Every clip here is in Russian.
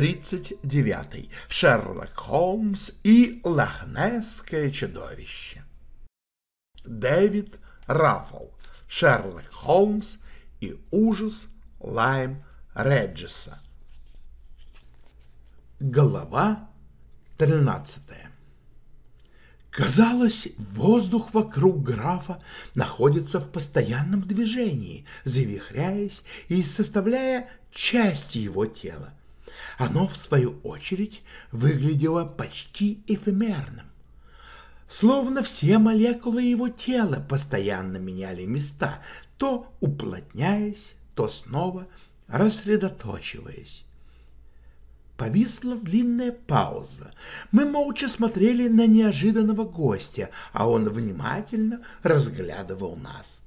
39. Шерлок Холмс и Лохнесское чудовище. Дэвид Раффл. Шерлок Холмс и ужас Лайм Реджеса. Глава 13. Казалось, воздух вокруг графа находится в постоянном движении, завихряясь и составляя части его тела. Оно, в свою очередь, выглядело почти эфемерным. Словно все молекулы его тела постоянно меняли места, то уплотняясь, то снова рассредоточиваясь. Повисла длинная пауза. Мы молча смотрели на неожиданного гостя, а он внимательно разглядывал нас.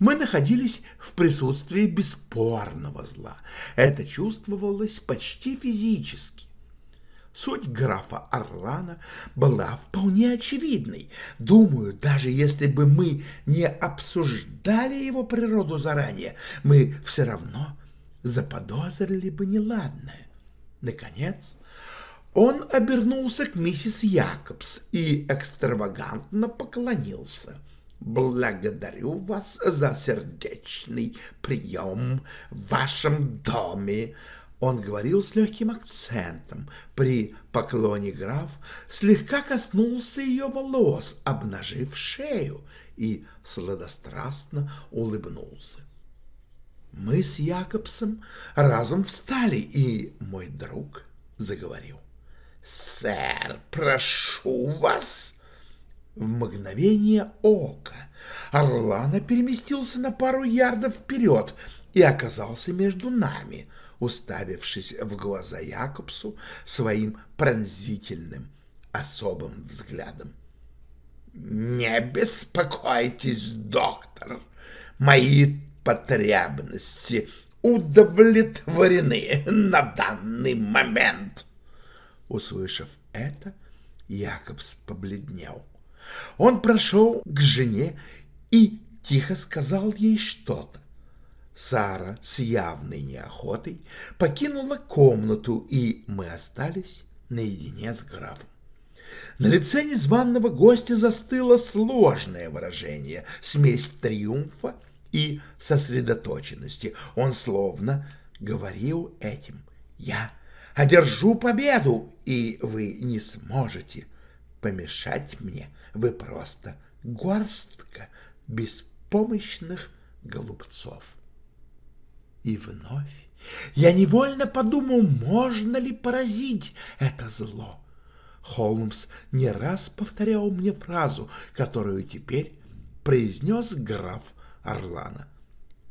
Мы находились в присутствии бесспорного зла. Это чувствовалось почти физически. Суть графа Орлана была вполне очевидной. Думаю, даже если бы мы не обсуждали его природу заранее, мы все равно заподозрили бы неладное. Наконец, он обернулся к миссис Якобс и экстравагантно поклонился. «Благодарю вас за сердечный прием в вашем доме», он говорил с легким акцентом. При поклоне граф слегка коснулся ее волос, обнажив шею, и сладострастно улыбнулся. Мы с Якобсом разом встали, и мой друг заговорил. «Сэр, прошу вас!» В мгновение ока Орлана переместился на пару ярдов вперед и оказался между нами, уставившись в глаза Якобсу своим пронзительным особым взглядом. «Не беспокойтесь, доктор, мои потребности удовлетворены на данный момент. Услышав это, Якобс побледнел. Он прошел к жене и тихо сказал ей что-то. Сара с явной неохотой покинула комнату, и мы остались наедине с графом. На лице незваного гостя застыло сложное выражение, смесь триумфа и сосредоточенности. Он словно говорил этим «Я одержу победу, и вы не сможете помешать мне. Вы просто горстка беспомощных голубцов». И вновь я невольно подумал, можно ли поразить это зло. Холмс не раз повторял мне фразу, которую теперь произнес граф Орлана.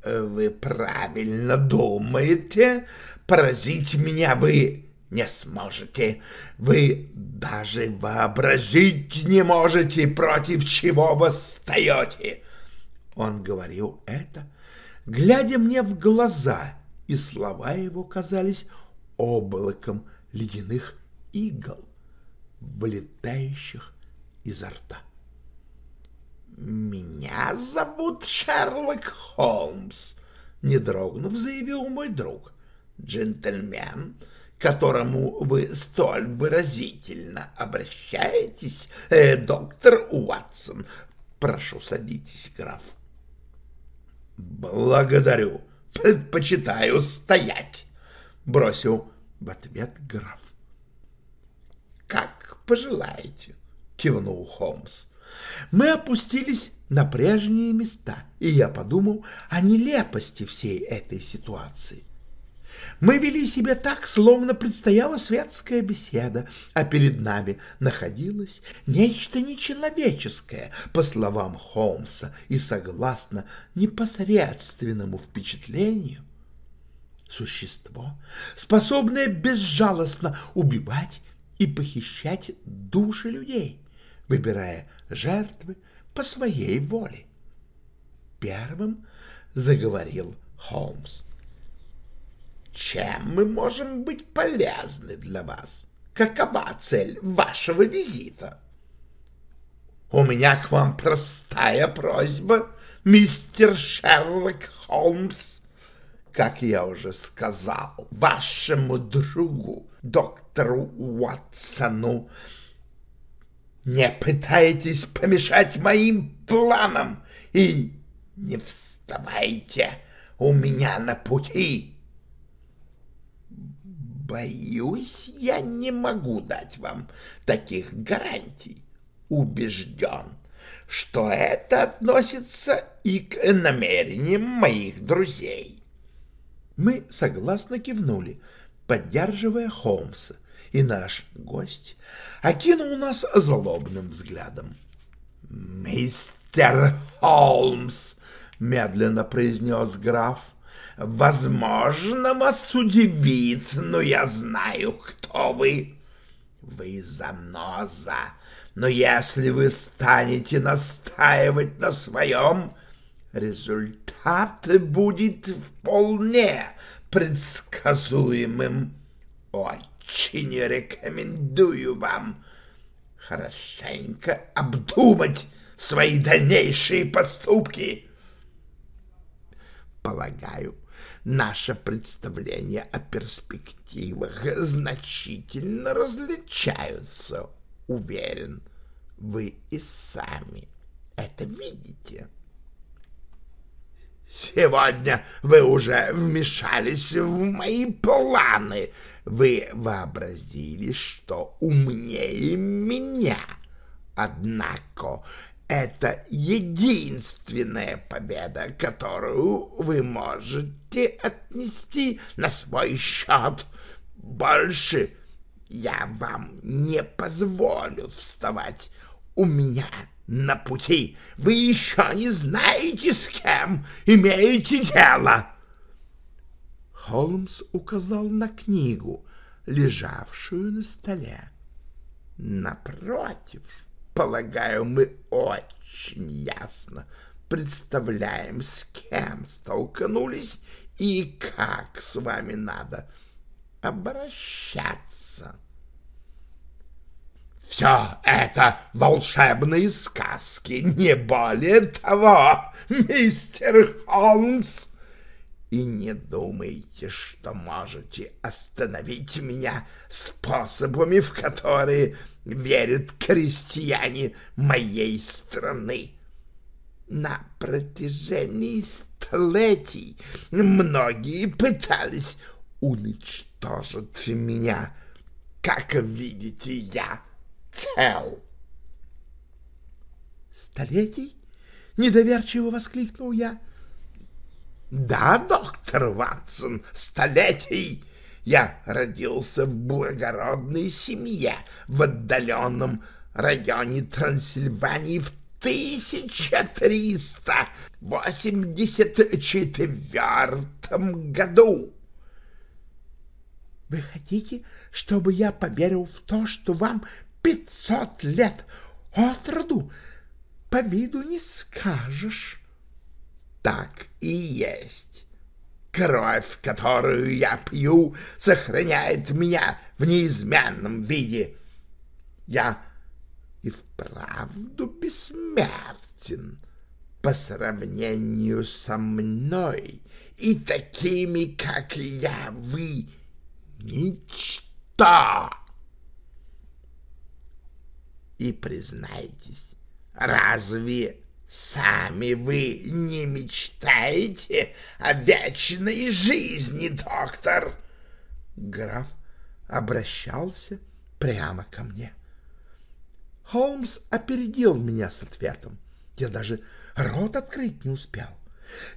«Вы правильно думаете. Поразить меня вы не сможете. Вы даже вообразить не можете, против чего восстаете». Он говорил это, глядя мне в глаза, и слова его казались облаком ледяных игл, вылетающих изо рта. «Меня зовут Шерлок Холмс», — не дрогнув, заявил мой друг. «Джентльмен, которому вы столь выразительно обращаетесь, э, доктор Уатсон. Прошу, садитесь, граф». «Благодарю. Предпочитаю стоять», — бросил в ответ граф. «Как пожелаете», — кивнул Холмс. Мы опустились на прежние места, и я подумал о нелепости всей этой ситуации. Мы вели себя так, словно предстояла светская беседа, а перед нами находилось нечто нечеловеческое, по словам Холмса, и согласно непосредственному впечатлению. Существо, способное безжалостно убивать и похищать души людей, выбирая жертвы по своей воле. Первым заговорил Холмс. Чем мы можем быть полезны для вас? Какова цель вашего визита? У меня к вам простая просьба, мистер Шерлок Холмс. Как я уже сказал вашему другу, доктору Уотсону, не пытайтесь помешать моим планам и не вставайте у меня на пути. Боюсь, я не могу дать вам таких гарантий. Убежден, что это относится и к намерениям моих друзей. Мы согласно кивнули, поддерживая Холмса, и наш гость окинул нас злобным взглядом. «Мистер Холмс!» — медленно произнес граф. «Возможно, вас удивит, но я знаю, кто вы. Вы заноза, но если вы станете настаивать на своем, результат будет вполне предсказуемым. Очень рекомендую вам хорошенько обдумать свои дальнейшие поступки. Полагаю, наше представление о перспективах значительно различаются. Уверен, вы и сами это видите. Сегодня вы уже вмешались в мои планы. Вы вообразили, что умнее меня. Однако это единственная победа, которую вы можете отнести на свой счет. Больше я вам не позволю вставать у меня на пути. Вы еще не знаете, с кем имеете дело. Холмс указал на книгу, лежавшую на столе. Напротив, полагаю, мы очень ясно представляем, с кем столкнулись и как с вами надо обращаться. Все это волшебные сказки, не более того, мистер Холмс. И не думайте, что можете остановить меня способами, в которые верят крестьяне моей страны. На протяжении столетий многие пытались уничтожить меня. Как видите, я цел. Столетий? Недоверчиво воскликнул я. Да, доктор Ватсон, столетий. Я родился в благородной семье в отдаленном районе Трансильвании в 1384 году. Вы хотите, чтобы я поверил в то, что вам пятьсот лет от роду? По виду не скажешь. Так и есть. Кровь, которую я пью, сохраняет меня в неизменном виде. Я и вправду бессмертен по сравнению со мной и такими, как я, вы — ничто. И признайтесь, разве Сами вы не мечтаете о вечной жизни, доктор? Граф обращался прямо ко мне. Холмс опередил меня с ответом. Я даже рот открыть не успел.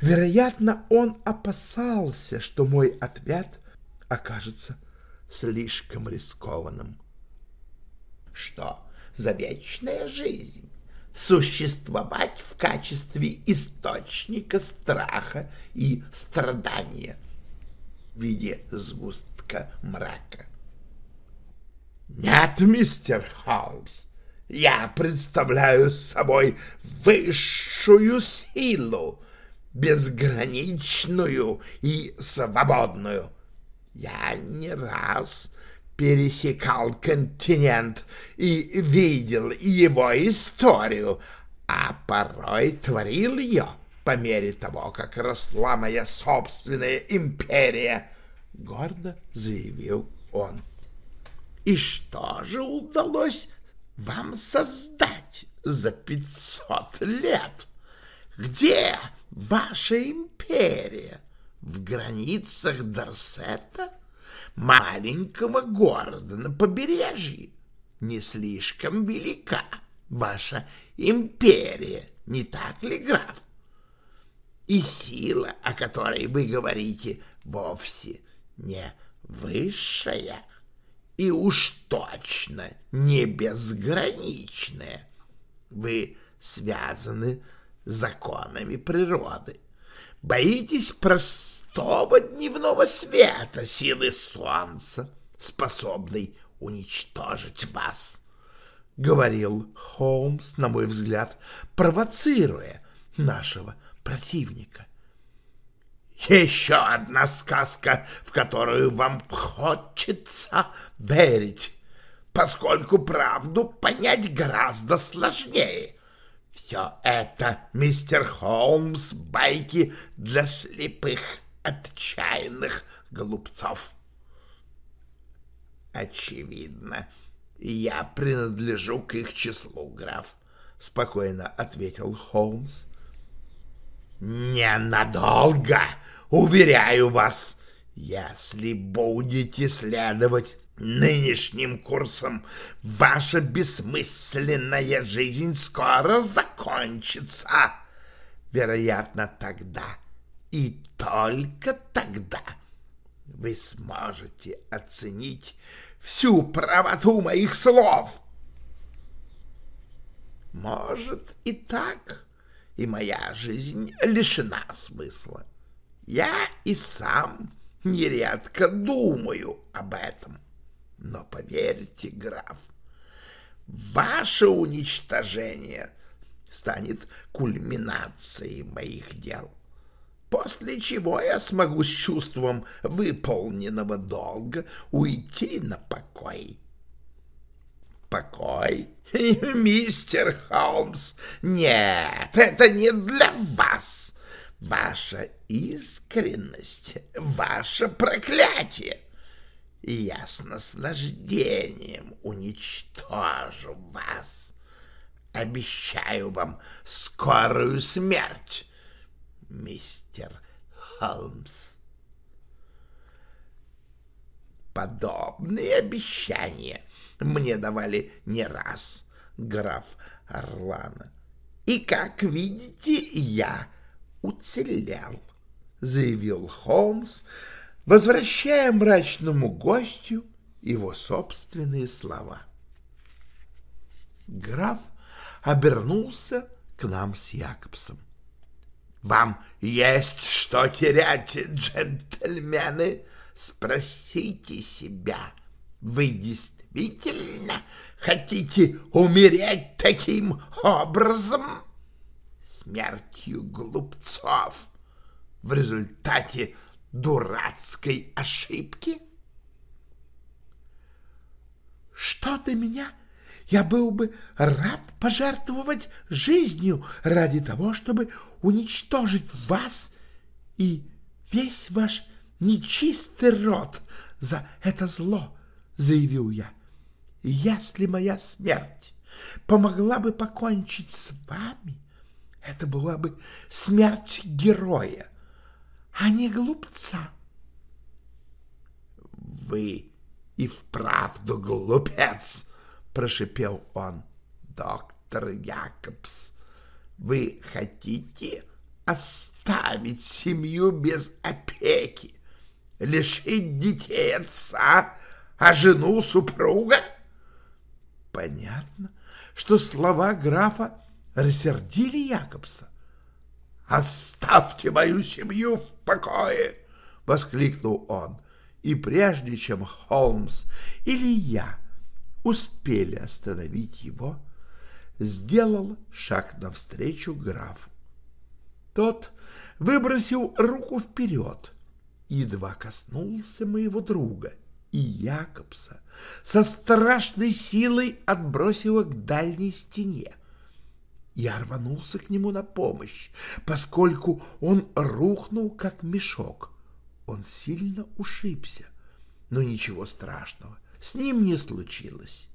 Вероятно, он опасался, что мой ответ окажется слишком рискованным. Что за вечная жизнь? Существовать в качестве источника страха и страдания в виде сгустка мрака. Нет, мистер Холмс, я представляю собой высшую силу, безграничную и свободную. Я не раз пересекал континент и видел его историю, а порой творил ее по мере того, как росла моя собственная империя, — гордо заявил он. И что же удалось вам создать за пятьсот лет? Где ваша империя? В границах Дорсета? Маленького города на побережье? Не слишком велика ваша империя, не так ли, граф? И сила, о которой вы говорите, вовсе не высшая, и уж точно не безграничная. Вы связаны законами природы. Боитесь простого дневного света, силы солнца, способной уничтожить вас, — говорил Холмс, на мой взгляд, провоцируя нашего противника. Еще одна сказка, в которую вам хочется верить, поскольку правду понять гораздо сложнее. Все это, мистер Холмс, байки для слепых, отчаянных глупцов. Очевидно, я принадлежу к их числу, граф, — спокойно ответил Холмс. Ненадолго, уверяю вас, если будете следовать нынешним курсом, ваша бессмысленная жизнь скоро закончится. Вероятно, тогда и только тогда вы сможете оценить всю правоту моих слов. Может и так, и моя жизнь лишена смысла. Я и сам нередко думаю об этом. Но поверьте, граф, ваше уничтожение станет кульминацией моих дел, после чего я смогу с чувством выполненного долга уйти на покой покой. Мистер Холмс, нет, это не для вас. Ваша искренность, ваше проклятие. Я с наслаждением уничтожу вас. Обещаю вам скорую смерть, мистер Холмс. Подобные обещания — мне давали не раз, граф Орлана. И, как видите, я уцелел, — заявил Холмс, возвращая мрачному гостю его собственные слова. Граф обернулся к нам с Якобсом. — Вам есть что терять, джентльмены? Спросите себя. Вы действительно хотите умереть таким образом? Смертью глупцов в результате дурацкой ошибки? Что до меня? Я был бы рад пожертвовать жизнью ради того, чтобы уничтожить вас и весь ваш нечистый род за это зло, — заявил я. — если моя смерть помогла бы покончить с вами, это была бы смерть героя, а не глупца. — Вы и вправду глупец, — прошепел он. — Доктор Якобс, вы хотите оставить семью без опеки? лишить детей отца, а жену супруга? Понятно, что слова графа рассердили Якобса. «Оставьте мою семью в покое!» — воскликнул он. И прежде чем Холмс или я успели остановить его, сделал шаг навстречу графу. Тот выбросил руку вперед, едва коснулся моего друга, и Якобса со страшной силой отбросила к дальней стене. Я рванулся к нему на помощь, поскольку он рухнул, как мешок. Он сильно ушибся, но ничего страшного с ним не случилось.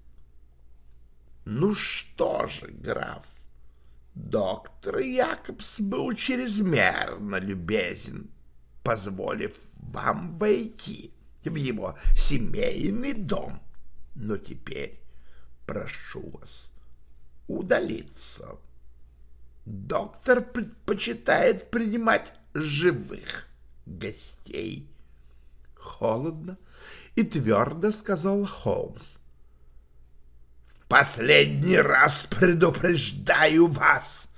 Ну что же, граф, доктор Якобс был чрезмерно любезен, позволив вам войти в его семейный дом. Но теперь прошу вас удалиться. Доктор предпочитает принимать живых гостей. Холодно и твердо сказал Холмс. В последний раз предупреждаю вас,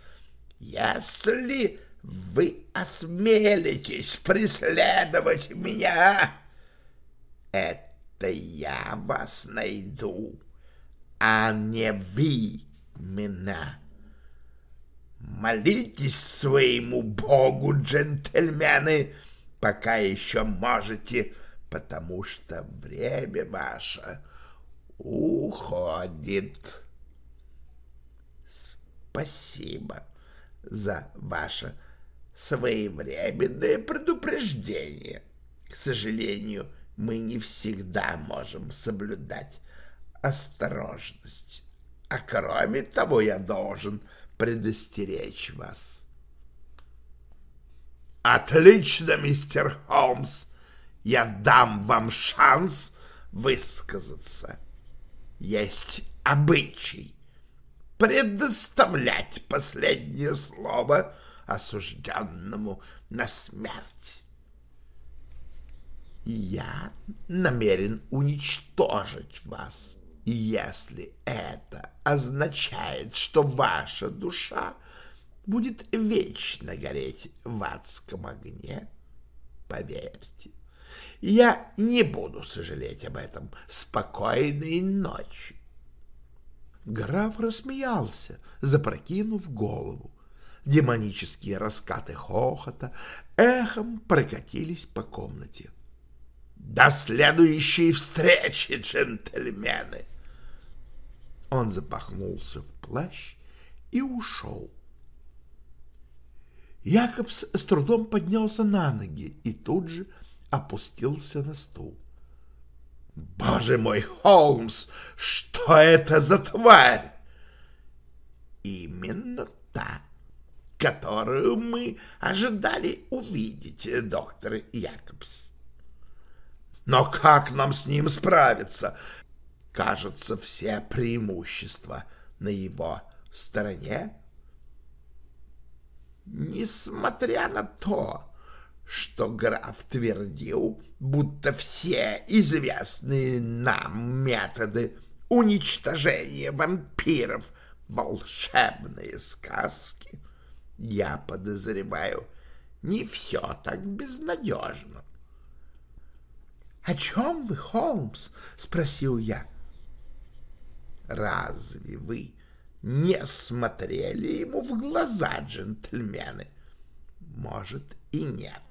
если вы осмелитесь преследовать меня, это я вас найду, а не вы меня. Молитесь своему богу, джентльмены, пока еще можете, потому что время ваше уходит. Спасибо за ваше своевременное предупреждение. К сожалению, мы не всегда можем соблюдать осторожность. А кроме того, я должен предостеречь вас. Отлично, мистер Холмс. Я дам вам шанс высказаться. Есть обычай предоставлять последнее слово осужденному на смерть. Я намерен уничтожить вас если это означает, что ваша душа будет вечно гореть в адском огне, поверьте, я не буду сожалеть об этом. Спокойной ночи. Граф рассмеялся, запрокинув голову. Демонические раскаты хохота эхом прокатились по комнате. «До следующей встречи, джентльмены!» Он запахнулся в плащ и ушел. Якобс с трудом поднялся на ноги и тут же опустился на стул. «Боже мой, Холмс, что это за тварь?» «Именно та, которую мы ожидали увидеть, доктор Якобс». «Но как нам с ним справиться? кажется, все преимущества на его стороне. Несмотря на то, что граф твердил, будто все известные нам методы уничтожения вампиров — волшебные сказки, я подозреваю, не все так безнадежно. — О чем вы, Холмс? — спросил я. — Разве вы не смотрели ему в глаза, джентльмены? Может и нет,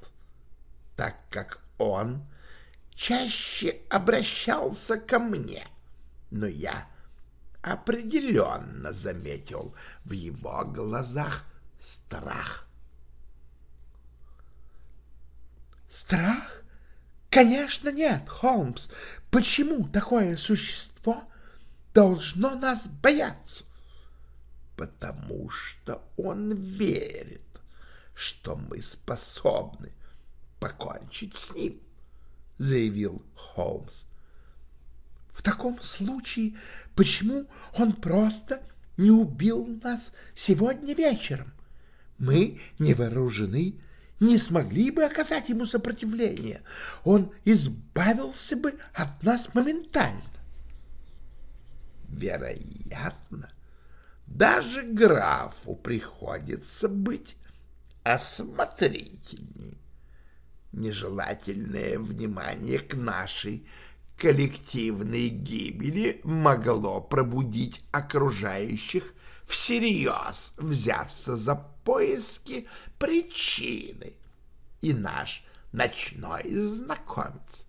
так как он чаще обращался ко мне, но я определенно заметил в его глазах страх. Страх? Конечно, нет, Холмс. Почему такое существо должно нас бояться? Потому что он верит, что мы способны покончить с ним, заявил Холмс. В таком случае, почему он просто не убил нас сегодня вечером? Мы не вооружены не смогли бы оказать ему сопротивление. Он избавился бы от нас моментально. Вероятно, даже графу приходится быть осмотрительней. Нежелательное внимание к нашей коллективной гибели могло пробудить окружающих всерьез взяться за поиски причины, и наш ночной знакомец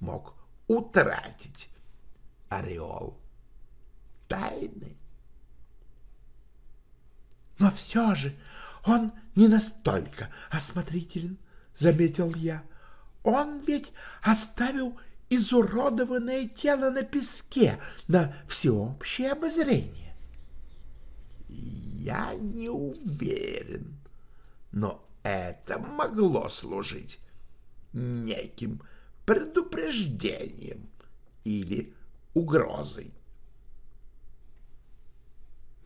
мог утратить ореол тайны. Но все же он не настолько осмотрителен, — заметил я. Он ведь оставил изуродованное тело на песке на всеобщее обозрение. Я не уверен, но это могло служить неким предупреждением или угрозой.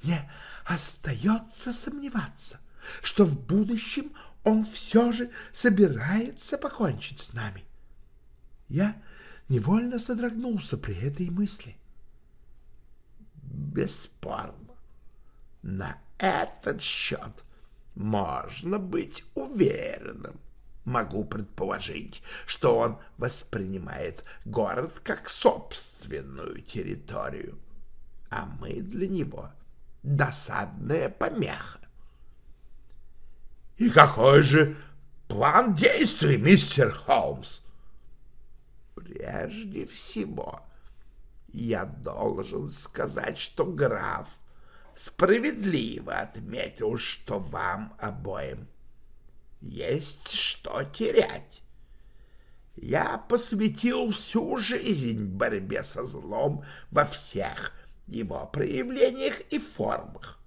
Мне остается сомневаться, что в будущем он все же собирается покончить с нами. Я невольно содрогнулся при этой мысли. Бесспорно, на этот счет можно быть уверенным. Могу предположить, что он воспринимает город как собственную территорию, а мы для него досадная помеха. И какой же план действий, мистер Холмс? Прежде всего, я должен сказать, что граф справедливо отметил, что вам обоим есть что терять. Я посвятил всю жизнь борьбе со злом во всех его проявлениях и формах,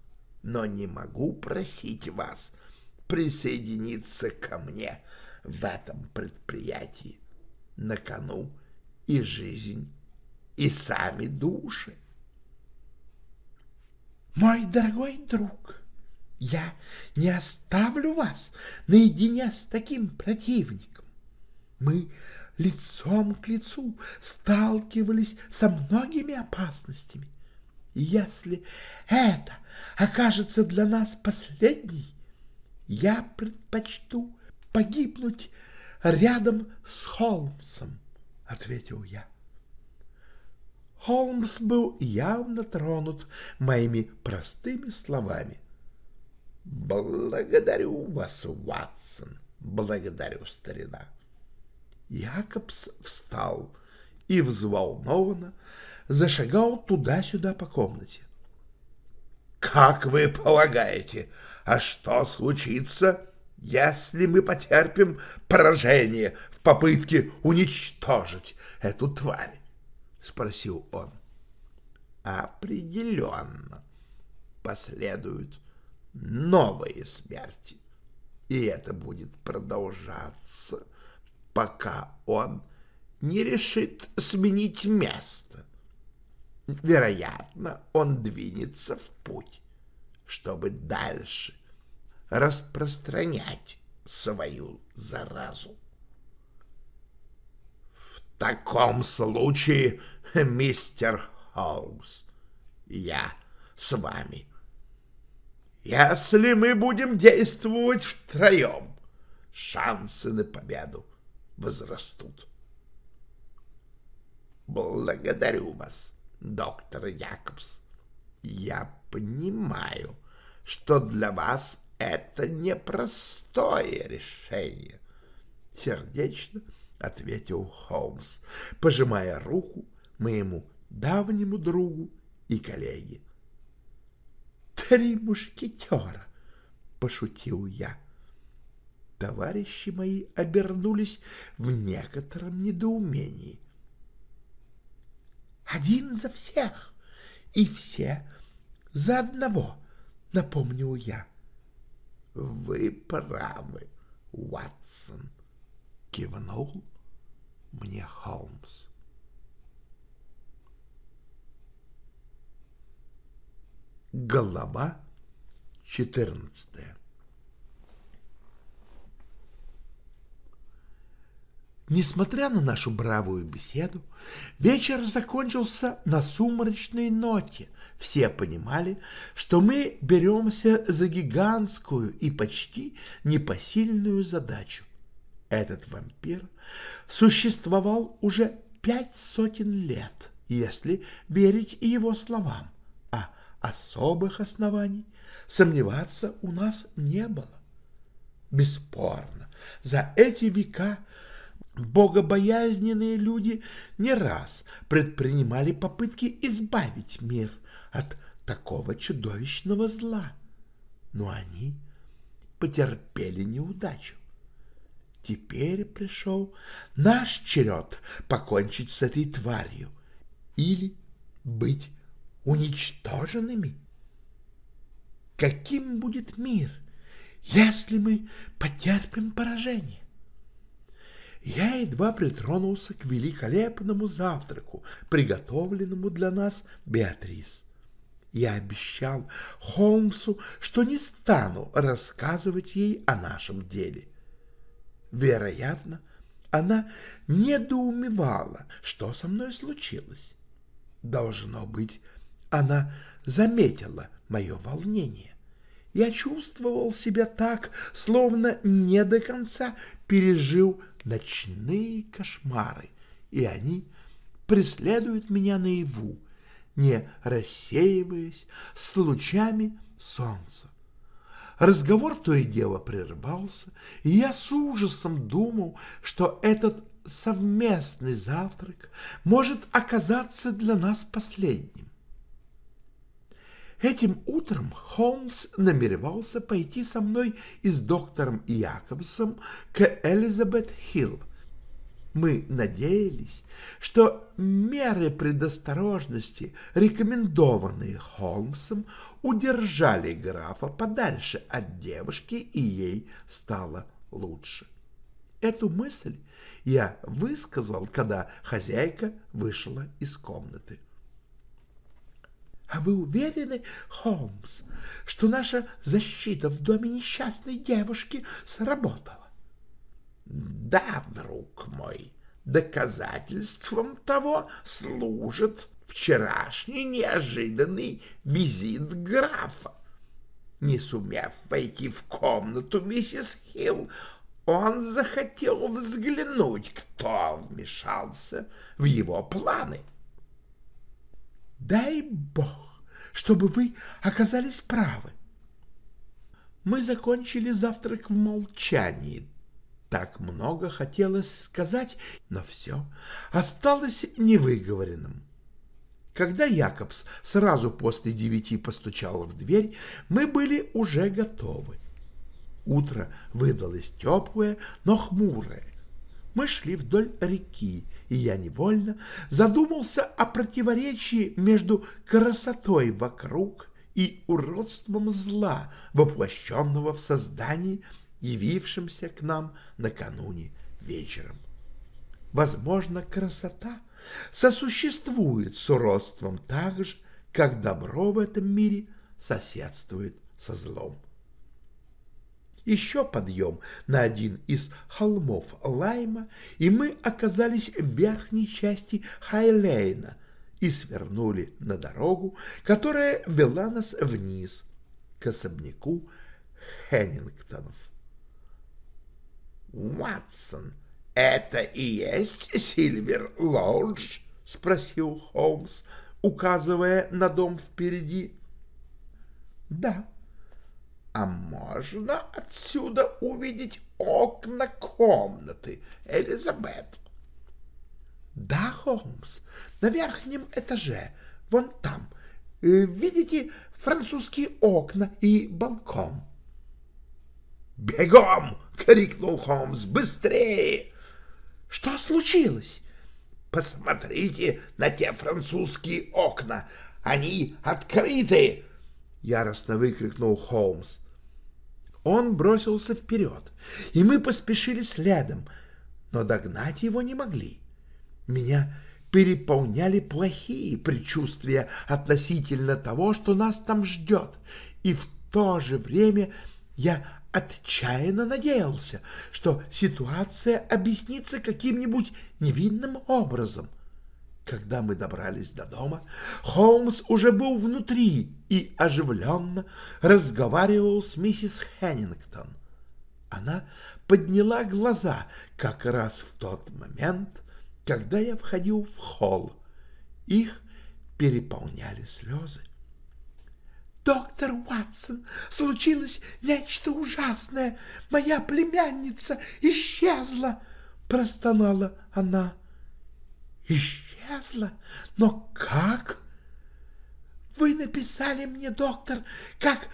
но не могу просить вас присоединиться ко мне в этом предприятии. На кону и жизнь, и сами души. Мой дорогой друг, я не оставлю вас наедине с таким противником. Мы лицом к лицу сталкивались со многими опасностями. Если это окажется для нас последней, я предпочту погибнуть рядом с Холмсом, — ответил я. Холмс был явно тронут моими простыми словами. «Благодарю вас, Ватсон, благодарю, старина». Якобс встал и взволнованно зашагал туда-сюда по комнате. «Как вы полагаете, а что случится, если мы потерпим поражение в попытке уничтожить эту тварь?» — спросил он. «Определенно последуют новые смерти, и это будет продолжаться, пока он не решит сменить место. Вероятно, он двинется в путь, чтобы дальше распространять свою заразу. В таком случае, мистер Холмс, я с вами. Если мы будем действовать втроем, шансы на победу возрастут. Благодарю вас, доктор Якобс. Я понимаю, что для вас это непростое решение, — сердечно ответил Холмс, пожимая руку моему давнему другу и коллеге. «Три мушкетера!» — пошутил я. Товарищи мои обернулись в некотором недоумении. «Один за всех и все за одного!» — напомнил я. «Вы правы, Уатсон», — кивнул мне Холмс. Глава четырнадцатая Несмотря на нашу бравую беседу, вечер закончился на сумрачной ноте. Все понимали, что мы беремся за гигантскую и почти непосильную задачу. Этот вампир существовал уже пять сотен лет, если верить его словам, а особых оснований сомневаться у нас не было. Бесспорно, за эти века богобоязненные люди не раз предпринимали попытки избавить мир от такого чудовищного зла, но они потерпели неудачу. Теперь пришел наш черед покончить с этой тварью или быть уничтоженными. Каким будет мир, если мы потерпим поражение? Я едва притронулся к великолепному завтраку, приготовленному для нас Беатрис. Я обещал Холмсу, что не стану рассказывать ей о нашем деле. Вероятно, она недоумевала, что со мной случилось. Должно быть, она заметила мое волнение. Я чувствовал себя так, словно не до конца пережил ночные кошмары, и они преследуют меня наяву, не рассеиваясь с лучами солнца. Разговор то и дело прервался, и я с ужасом думал, что этот совместный завтрак может оказаться для нас последним. Этим утром Холмс намеревался пойти со мной и с доктором Якобсом к Элизабет Хилл. Мы надеялись, что меры предосторожности, рекомендованные Холмсом, удержали графа подальше от девушки, и ей стало лучше. Эту мысль я высказал, когда хозяйка вышла из комнаты. А вы уверены, Холмс, что наша защита в доме несчастной девушки сработала? Да, друг мой, доказательством того служит вчерашний неожиданный визит графа. Не сумев войти в комнату миссис Хилл, он захотел взглянуть, кто вмешался в его планы. — Дай бог, чтобы вы оказались правы. Мы закончили завтрак в молчании. Так много хотелось сказать, но все осталось невыговоренным. Когда Якобс сразу после девяти постучал в дверь, мы были уже готовы. Утро выдалось теплое, но хмурое. Мы шли вдоль реки, и я невольно задумался о противоречии между красотой вокруг и уродством зла, воплощенного в создании, явившемся к нам накануне вечером. Возможно, красота сосуществует с уродством так же, как добро в этом мире соседствует со злом еще подъем на один из холмов Лайма, и мы оказались в верхней части Хайлейна и свернули на дорогу, которая вела нас вниз к особняку Хеннингтонов. «Ватсон, это и есть Сильвер Лодж?» — спросил Холмс, указывая на дом впереди. «Да», а можно отсюда увидеть окна комнаты, Элизабет? Да, Холмс, на верхнем этаже, вон там. Э, видите французские окна и балкон? «Бегом!» — крикнул Холмс. «Быстрее!» «Что случилось?» «Посмотрите на те французские окна! Они открыты!» — яростно выкрикнул Холмс. Он бросился вперед, и мы поспешили следом, но догнать его не могли. Меня переполняли плохие предчувствия относительно того, что нас там ждет, и в то же время я отчаянно надеялся, что ситуация объяснится каким-нибудь невинным образом. Когда мы добрались до дома, Холмс уже был внутри и оживленно разговаривал с миссис Хеннингтон. Она подняла глаза как раз в тот момент, когда я входил в холл. Их переполняли слезы. «Доктор Уатсон, случилось нечто ужасное. Моя племянница исчезла!» — простонала она. «Исчезла? Но как?» «Вы написали мне, доктор, как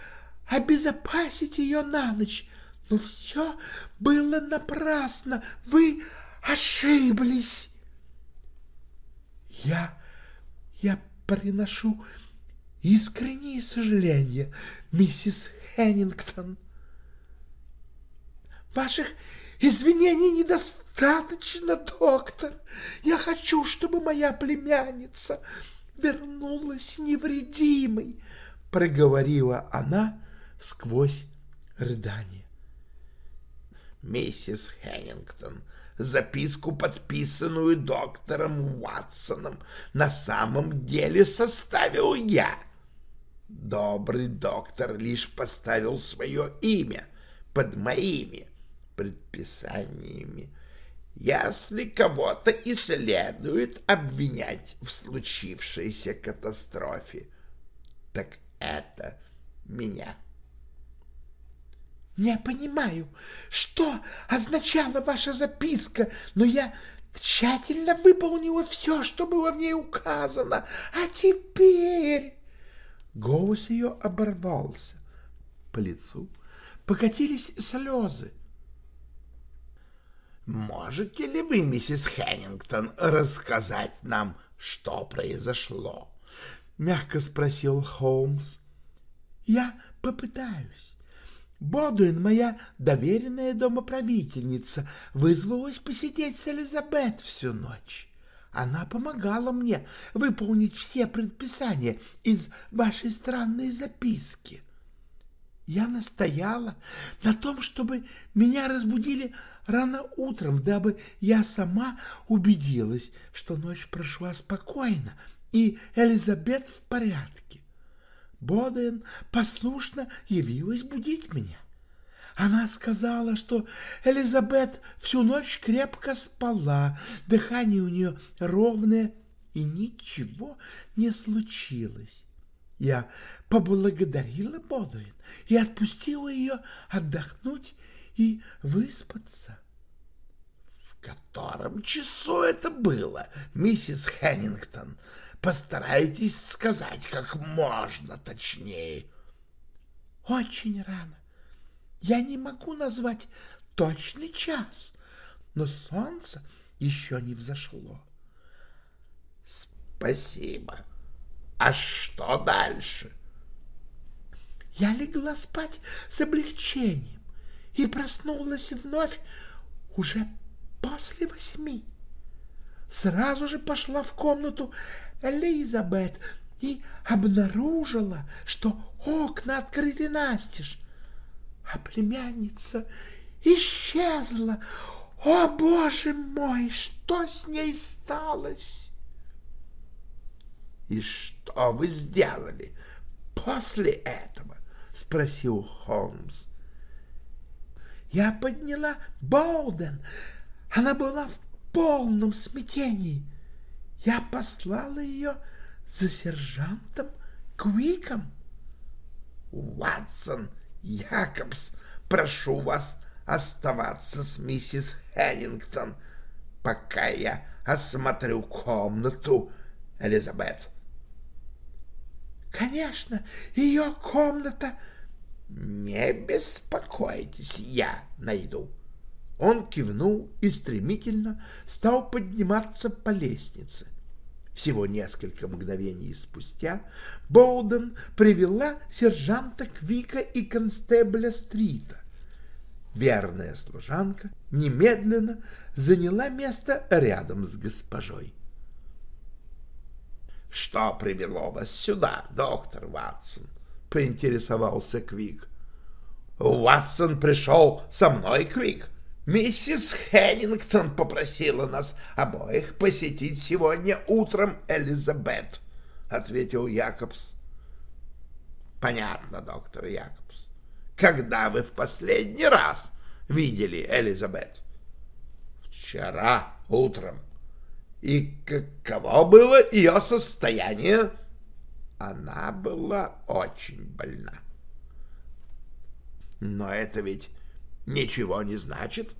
обезопасить ее на ночь, но все было напрасно. Вы ошиблись!» «Я... я приношу искренние сожаления, миссис Хеннингтон. Ваших извинений недостаточно, доктор. Я хочу, чтобы моя племянница вернулась невредимой, проговорила она сквозь рыдание. Миссис Хеннингтон записку, подписанную доктором Уатсоном, на самом деле составил я. Добрый доктор лишь поставил свое имя под моими предписаниями. Если кого-то и следует обвинять в случившейся катастрофе, так это меня. Не понимаю, что означала ваша записка, но я тщательно выполнила все, что было в ней указано. А теперь... Голос ее оборвался. По лицу покатились слезы. «Можете ли вы, миссис Хеннингтон, рассказать нам, что произошло?» — мягко спросил Холмс. «Я попытаюсь. Бодуин, моя доверенная домоправительница, вызвалась посидеть с Элизабет всю ночь. Она помогала мне выполнить все предписания из вашей странной записки. Я настояла на том, чтобы меня разбудили рано утром, дабы я сама убедилась, что ночь прошла спокойно и Элизабет в порядке. Боден послушно явилась будить меня. Она сказала, что Элизабет всю ночь крепко спала, дыхание у нее ровное, и ничего не случилось. Я поблагодарила Бодуин и отпустила ее отдохнуть и выспаться. — В котором часу это было, миссис Хеннингтон? Постарайтесь сказать как можно точнее. — Очень рано. Я не могу назвать точный час, но солнце еще не взошло. Спасибо. А что дальше? Я легла спать с облегчением и проснулась вновь уже после восьми. Сразу же пошла в комнату Элизабет и обнаружила, что окна открыты настежь, а племянница исчезла. О, боже мой, что с ней сталось? И что вы сделали после этого? спросил Холмс. Я подняла Болден. Она была в полном смятении. Я послала ее за сержантом Квиком. Ватсон Якобс, прошу вас оставаться с миссис Хеннингтон, пока я осмотрю комнату Элизабет. Конечно, ее комната... Не беспокойтесь, я найду. Он кивнул и стремительно стал подниматься по лестнице. Всего несколько мгновений спустя Болден привела сержанта Квика и констебля Стрита. Верная служанка немедленно заняла место рядом с госпожой. — Что привело вас сюда, доктор Ватсон? — поинтересовался Квик. — Уатсон пришел со мной, Квик. Миссис Хеннингтон попросила нас обоих посетить сегодня утром Элизабет, — ответил Якобс. — Понятно, доктор Якобс. Когда вы в последний раз видели Элизабет? — Вчера утром. И каково было ее состояние? Она была очень больна. Но это ведь ничего не значит.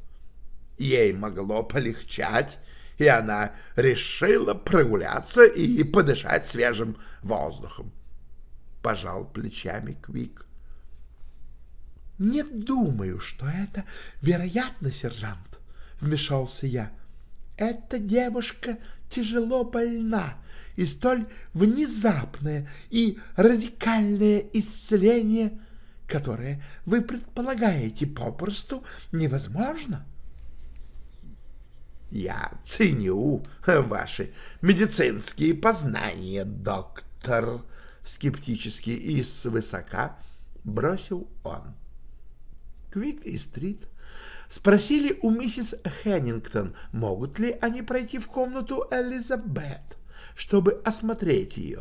Ей могло полегчать, и она решила прогуляться и подышать свежим воздухом. Пожал плечами Квик. «Не думаю, что это вероятно, сержант», — вмешался я. «Эта девушка тяжело больна, и столь внезапное и радикальное исцеление — которое вы предполагаете попросту невозможно. Я ценю ваши медицинские познания, доктор, скептически и свысока бросил он. Квик и Стрит спросили у миссис Хеннингтон, могут ли они пройти в комнату Элизабет, чтобы осмотреть ее.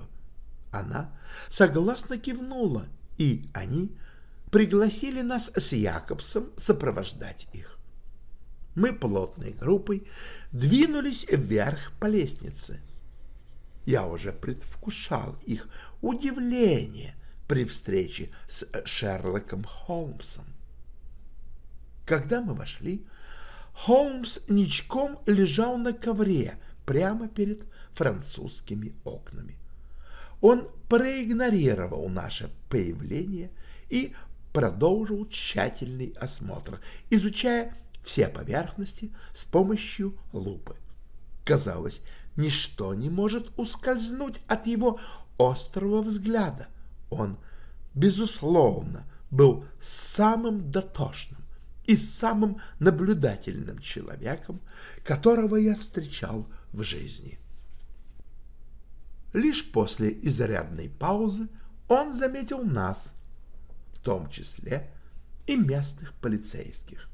Она согласно кивнула, и они пригласили нас с Якобсом сопровождать их. Мы плотной группой двинулись вверх по лестнице. Я уже предвкушал их удивление при встрече с Шерлоком Холмсом. Когда мы вошли, Холмс ничком лежал на ковре прямо перед французскими окнами. Он проигнорировал наше появление и продолжил тщательный осмотр, изучая все поверхности с помощью лупы. Казалось, ничто не может ускользнуть от его острого взгляда. Он, безусловно, был самым дотошным и самым наблюдательным человеком, которого я встречал в жизни. Лишь после изрядной паузы он заметил нас том числе и местных полицейских.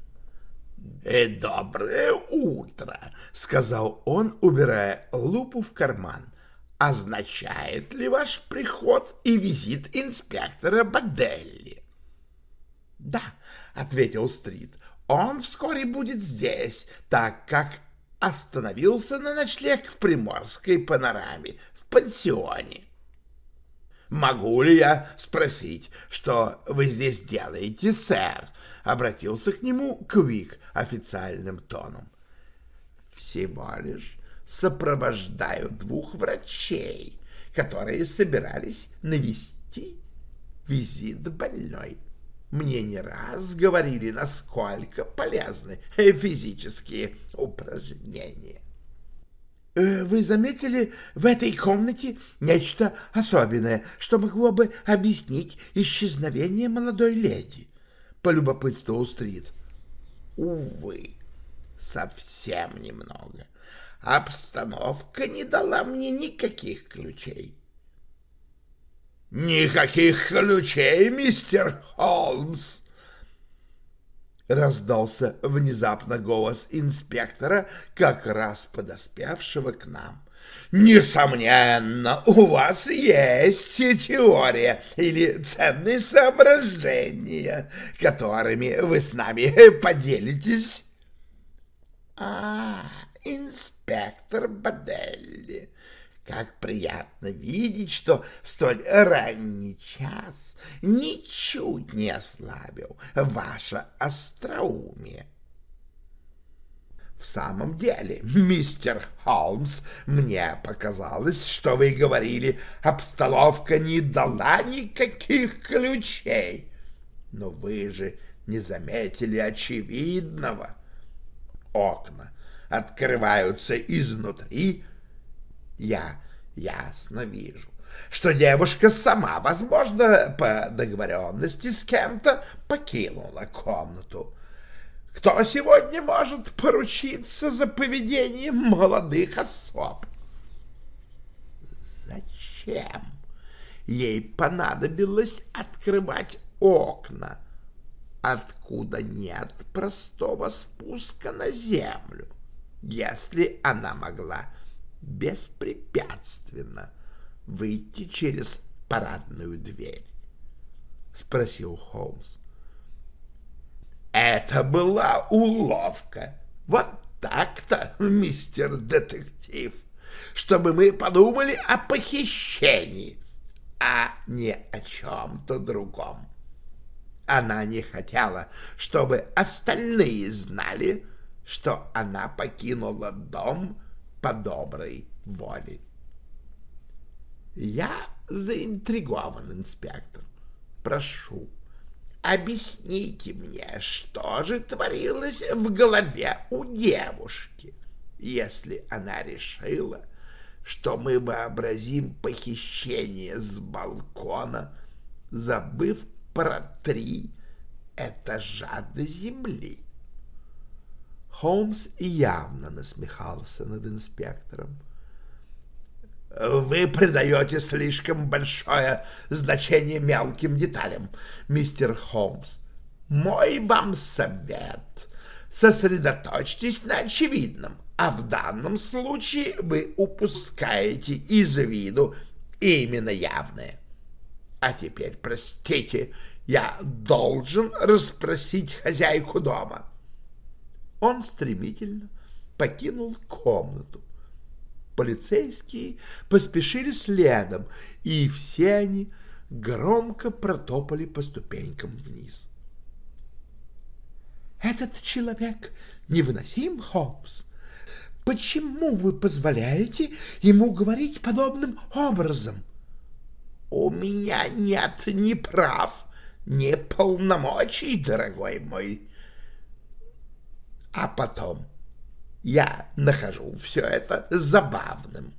«Э, «Доброе утро!» — сказал он, убирая лупу в карман. «Означает ли ваш приход и визит инспектора Баделли?» «Да», — ответил Стрит, — «он вскоре будет здесь, так как остановился на ночлег в Приморской панораме в пансионе. «Могу ли я спросить, что вы здесь делаете, сэр?» — обратился к нему Квик официальным тоном. «Всего лишь сопровождаю двух врачей, которые собирались навести визит больной. Мне не раз говорили, насколько полезны физические упражнения. Э, вы заметили в этой комнате нечто особенное, что могло бы объяснить исчезновение молодой леди? — полюбопытствовал Стрит. — Увы, совсем немного. Обстановка не дала мне никаких ключей. — Никаких ключей, мистер Холмс! Раздался внезапно голос инспектора, как раз подоспевшего к нам. Несомненно, у вас есть теория или ценные соображения, которыми вы с нами поделитесь. А, инспектор Баделли, как приятно видеть, что столь ранний час ничуть не ослабил ваше остроумие. В самом деле, мистер Холмс, мне показалось, что вы говорили, обстановка не дала никаких ключей. Но вы же не заметили очевидного. Окна открываются изнутри, я ясно вижу, что девушка сама, возможно, по договоренности с кем-то покинула комнату. Кто сегодня может поручиться за поведением молодых особ? Зачем ей понадобилось открывать окна? откуда нет простого спуска на землю, если она могла беспрепятственно выйти через парадную дверь? — спросил Холмс. Это была уловка. Вот так-то, мистер детектив, чтобы мы подумали о похищении, а не о чем-то другом. Она не хотела, чтобы остальные знали, что она покинула дом по доброй воле. Я заинтригован, инспектор. Прошу, объясните мне, что же творилось в голове у девушки, если она решила, что мы вообразим похищение с балкона, забыв про три этажа до земли. Холмс явно насмехался над инспектором. «Вы придаете слишком большое значение мелким деталям, мистер Холмс. Мой вам совет — сосредоточьтесь на очевидном, а в данном случае вы упускаете из виду именно явное. А теперь, простите, я должен расспросить хозяйку дома». Он стремительно покинул комнату Полицейские поспешили следом, и все они громко протопали по ступенькам вниз. «Этот человек невыносим, Холмс. Почему вы позволяете ему говорить подобным образом?» «У меня нет ни прав, ни полномочий, дорогой мой. А потом я нахожу все это забавным.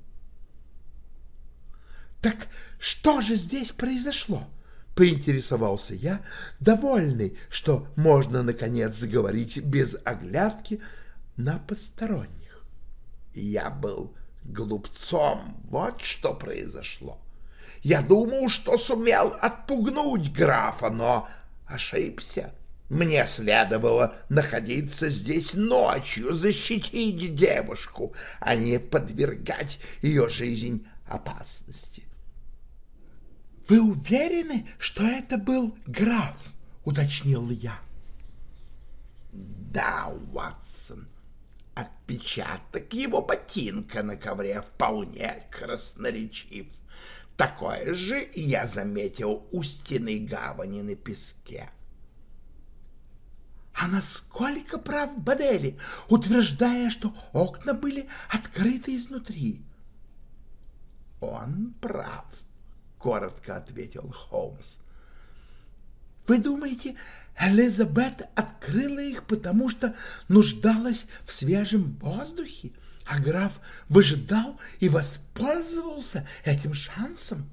Так что же здесь произошло? Поинтересовался я, довольный, что можно, наконец, заговорить без оглядки на посторонних. Я был глупцом, вот что произошло. Я думал, что сумел отпугнуть графа, но ошибся. Мне следовало находиться здесь ночью, защитить девушку, а не подвергать ее жизнь опасности. — Вы уверены, что это был граф? — уточнил я. — Да, Уатсон, отпечаток его ботинка на ковре вполне красноречив. Такое же я заметил у стены гавани на песке. — а насколько прав Бадели, утверждая, что окна были открыты изнутри? — Он прав, — коротко ответил Холмс. — Вы думаете, Элизабет открыла их, потому что нуждалась в свежем воздухе, а граф выжидал и воспользовался этим шансом?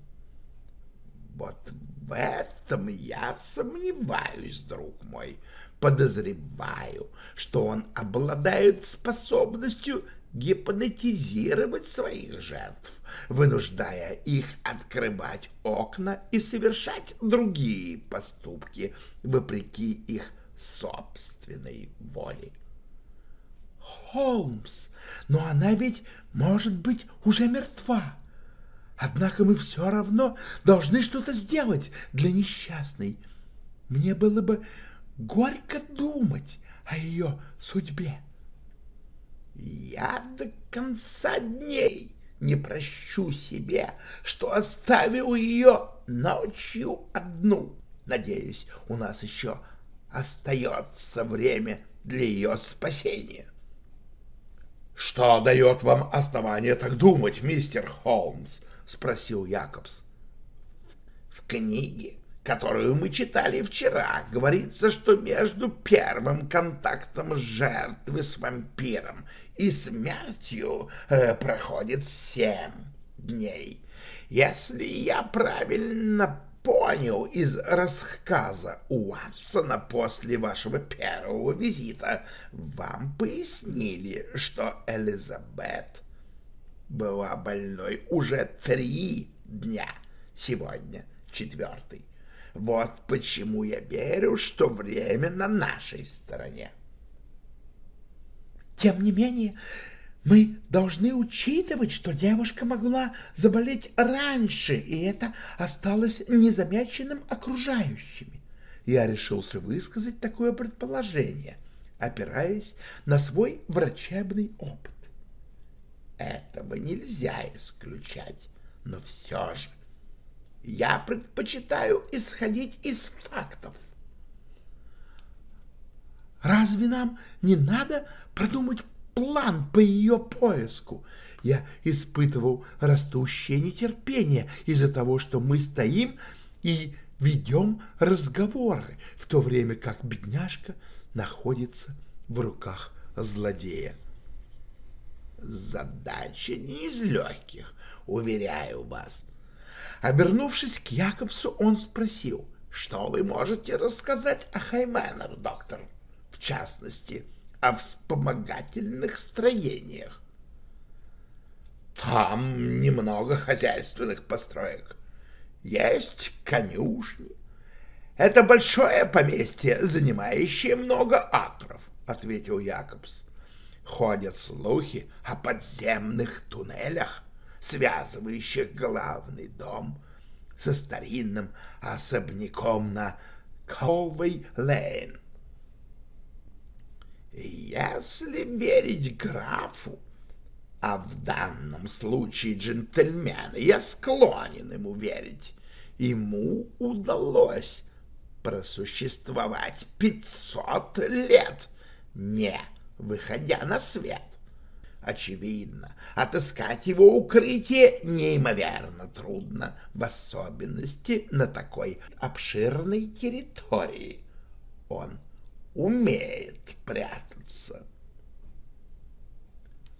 — Вот в этом я сомневаюсь, друг мой, — Подозреваю, что он обладает способностью гипнотизировать своих жертв, вынуждая их открывать окна и совершать другие поступки, вопреки их собственной воле. Холмс, но она ведь может быть уже мертва. Однако мы все равно должны что-то сделать для несчастной. Мне было бы горько думать о ее судьбе. Я до конца дней не прощу себе, что оставил ее ночью одну. Надеюсь, у нас еще остается время для ее спасения. — Что дает вам основание так думать, мистер Холмс? — спросил Якобс. — В книге которую мы читали вчера, говорится, что между первым контактом жертвы с вампиром и смертью э, проходит семь дней. Если я правильно понял из рассказа Уатсона после вашего первого визита, вам пояснили, что Элизабет была больной уже три дня, сегодня четвертый. Вот почему я верю, что время на нашей стороне. Тем не менее, мы должны учитывать, что девушка могла заболеть раньше, и это осталось незамеченным окружающими. Я решился высказать такое предположение, опираясь на свой врачебный опыт. Этого нельзя исключать, но все же я предпочитаю исходить из фактов. Разве нам не надо продумать план по ее поиску? Я испытывал растущее нетерпение из-за того, что мы стоим и ведем разговоры, в то время как бедняжка находится в руках злодея. Задача не из легких, уверяю вас. Обернувшись к Якобсу, он спросил, что вы можете рассказать о Хайменер, доктор, в частности, о вспомогательных строениях. Там немного хозяйственных построек. Есть конюшни. Это большое поместье, занимающее много акров, — ответил Якобс. Ходят слухи о подземных туннелях, связывающих главный дом со старинным особняком на Колвей-Лейн. Если верить графу, а в данном случае джентльмена, я склонен ему верить, ему удалось просуществовать пятьсот лет, не выходя на свет. Очевидно, отыскать его укрытие неимоверно трудно, в особенности на такой обширной территории. Он умеет прятаться.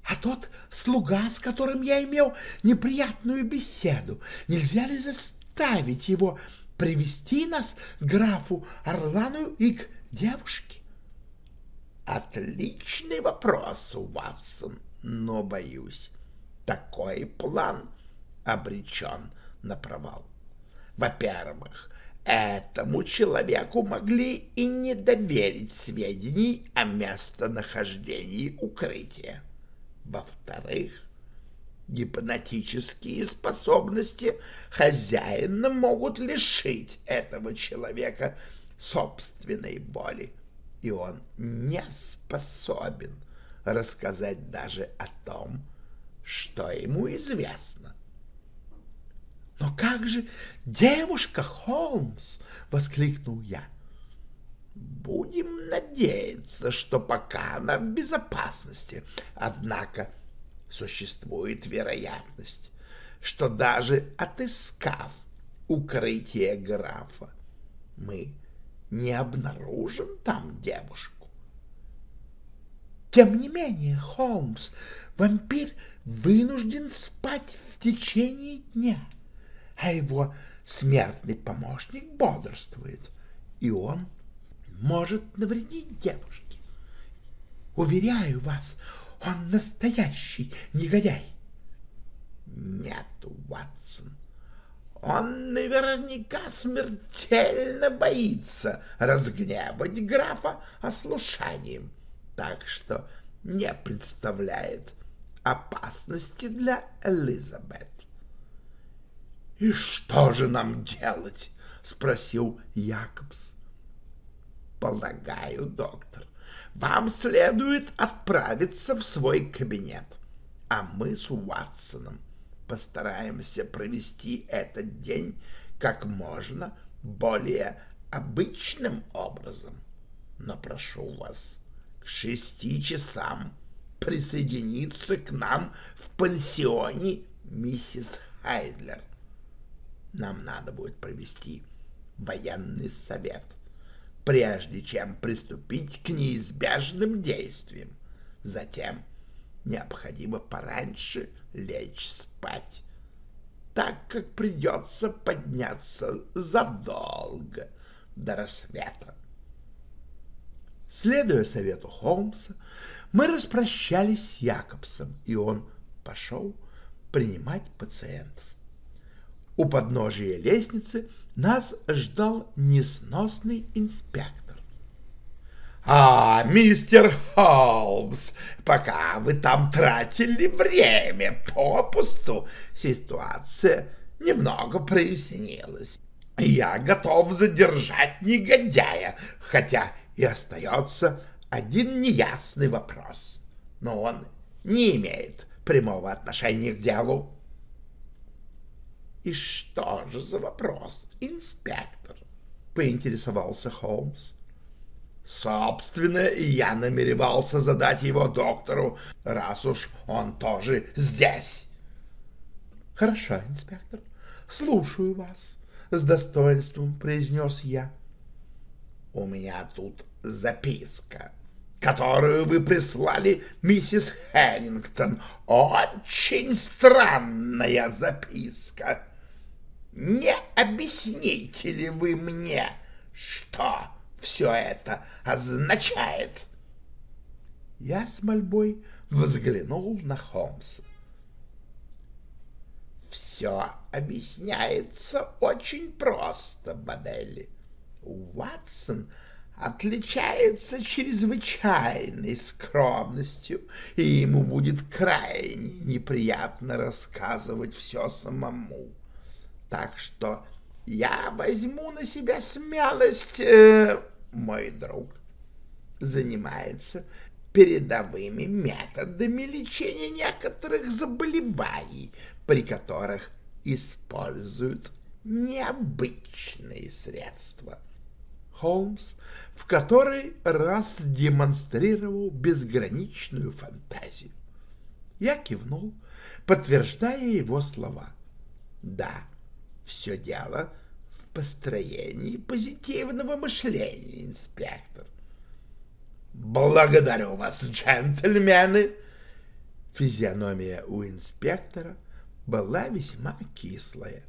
А тот слуга, с которым я имел неприятную беседу, нельзя ли заставить его привести нас к графу Орлану и к девушке? Отличный вопрос, Ватсон, но, боюсь, такой план обречен на провал. Во-первых, Этому человеку могли и не доверить сведений о местонахождении укрытия. Во-вторых, гипнотические способности хозяина могут лишить этого человека собственной воли, и он не способен рассказать даже о том, что ему известно. «Но как же девушка, Холмс?» — воскликнул я. «Будем надеяться, что пока она в безопасности. Однако существует вероятность, что даже отыскав укрытие графа, мы не обнаружим там девушку. Тем не менее, Холмс, вампир вынужден спать в течение дня а его смертный помощник бодрствует, и он может навредить девушке. Уверяю вас, он настоящий негодяй. Нет, Ватсон, он наверняка смертельно боится разгневать графа ослушанием, так что не представляет опасности для Элизабет. — И что же нам делать? — спросил Якобс. — Полагаю, доктор, вам следует отправиться в свой кабинет, а мы с Уатсоном постараемся провести этот день как можно более обычным образом. Но прошу вас шести часам присоединиться к нам в пансионе миссис Хайдлер нам надо будет провести военный совет, прежде чем приступить к неизбежным действиям. Затем необходимо пораньше лечь спать, так как придется подняться задолго до рассвета. Следуя совету Холмса, мы распрощались с Якобсом, и он пошел принимать пациентов. У подножия лестницы нас ждал несносный инспектор. «А, мистер Холмс, пока вы там тратили время попусту, ситуация немного прояснилась. Я готов задержать негодяя, хотя и остается один неясный вопрос, но он не имеет прямого отношения к делу. «И что же за вопрос, инспектор?» — поинтересовался Холмс. Собственно, я намеревался задать его доктору, раз уж он тоже здесь. — Хорошо, инспектор, слушаю вас, — с достоинством произнес я. — У меня тут записка, которую вы прислали миссис Хеннингтон. Очень странная записка. Не объясните ли вы мне, что все это означает? Я с мольбой взглянул на Холмса. Все объясняется очень просто, Баделли. Уатсон отличается чрезвычайной скромностью, и ему будет крайне неприятно рассказывать все самому. Так что я возьму на себя смелость, э, мой друг занимается передовыми методами лечения некоторых заболеваний, при которых используют необычные средства. Холмс в который раз демонстрировал безграничную фантазию. Я кивнул, подтверждая его слова. Да, все дело в построении позитивного мышления, инспектор. Благодарю вас, джентльмены. Физиономия у инспектора была весьма кислая.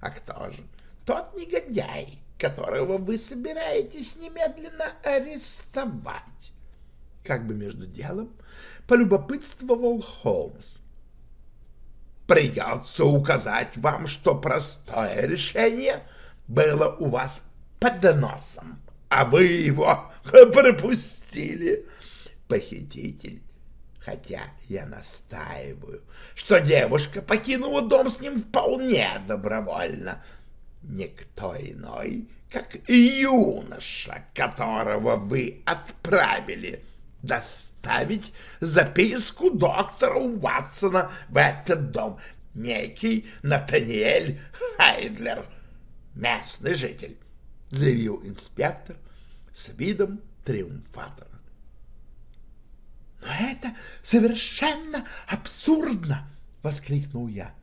А кто же тот негодяй, которого вы собираетесь немедленно арестовать. Как бы между делом полюбопытствовал Холмс. Придется указать вам, что простое решение было у вас под носом, а вы его пропустили. Похититель хотя я настаиваю, что девушка покинула дом с ним вполне добровольно, никто иной, как юноша, которого вы отправили доставить записку доктора Уатсона в этот дом, некий Натаниэль Хайдлер, местный житель, заявил инспектор с видом триумфатора. «Но это совершенно абсурдно!» — воскликнул я.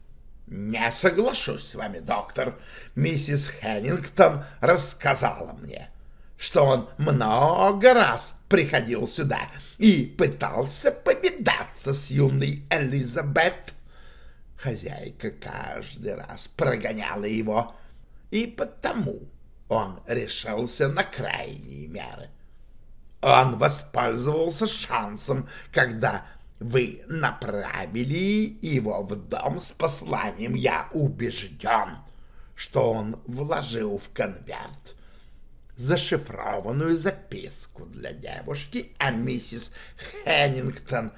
«Не соглашусь с вами, доктор. Миссис Хеннингтон рассказала мне, что он много раз приходил сюда и пытался повидаться с юной Элизабет. Хозяйка каждый раз прогоняла его, и потому он решился на крайние меры. Он воспользовался шансом, когда вы направили его в дом с посланием. Я убежден, что он вложил в конверт зашифрованную записку для девушки, а миссис Хеннингтон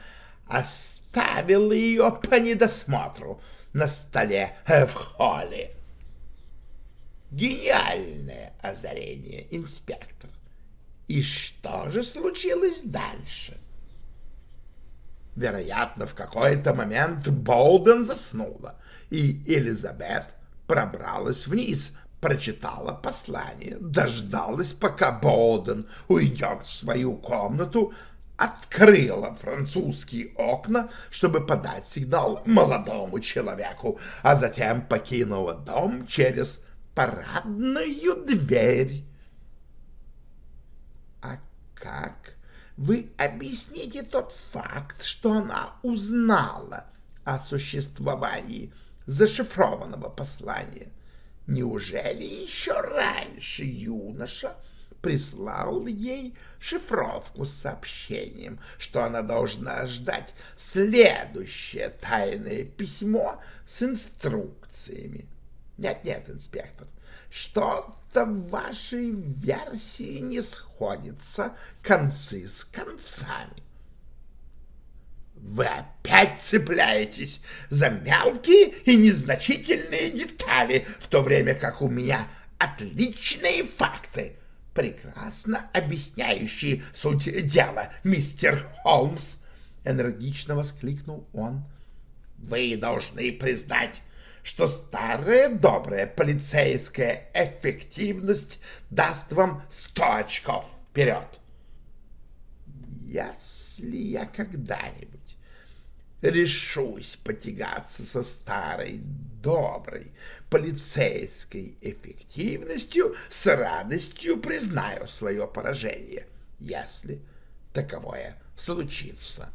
оставила ее по недосмотру на столе в холле. Гениальное озарение, инспектор. И что же случилось дальше? Вероятно, в какой-то момент Болден заснула, и Элизабет пробралась вниз, прочитала послание, дождалась, пока Болден уйдет в свою комнату, открыла французские окна, чтобы подать сигнал молодому человеку, а затем покинула дом через парадную дверь. А как вы объясните тот факт, что она узнала о существовании зашифрованного послания. Неужели еще раньше юноша прислал ей шифровку с сообщением, что она должна ждать следующее тайное письмо с инструкциями? Нет-нет, инспектор, что-то в вашей версии не сходится концы с концами. Вы опять цепляетесь за мелкие и незначительные детали, в то время как у меня отличные факты, прекрасно объясняющие суть дела, мистер Холмс, — энергично воскликнул он. — Вы должны признать, что старая добрая полицейская эффективность даст вам сто очков вперед. Если я когда-нибудь решусь потягаться со старой доброй полицейской эффективностью, с радостью признаю свое поражение, если таковое случится.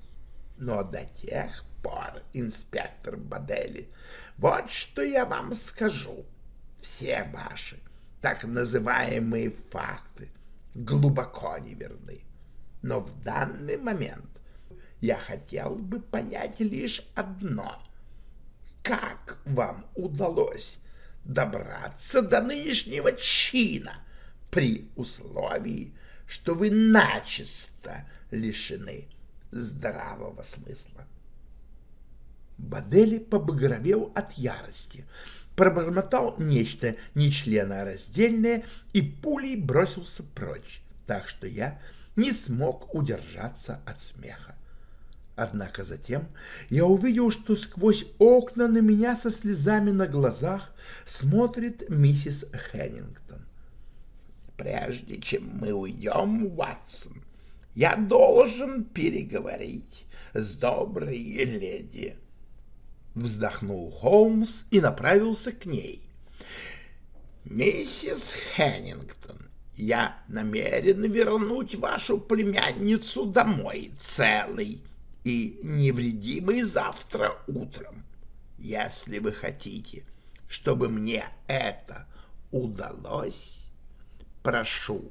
Но до тех пор, инспектор Бадели, вот что я вам скажу. Все ваши так называемые факты глубоко неверны. Но в данный момент я хотел бы понять лишь одно. Как вам удалось добраться до нынешнего чина при условии, что вы начисто лишены здравого смысла? Бадели побагровел от ярости, пробормотал нечто нечленораздельное и пулей бросился прочь, так что я не смог удержаться от смеха. Однако затем я увидел, что сквозь окна на меня со слезами на глазах смотрит миссис Хеннингтон. «Прежде чем мы уйдем, Ватсон, я должен переговорить с доброй леди». Вздохнул Холмс и направился к ней. «Миссис Хеннингтон, я намерен вернуть вашу племянницу домой целой и невредимый завтра утром. Если вы хотите, чтобы мне это удалось, прошу,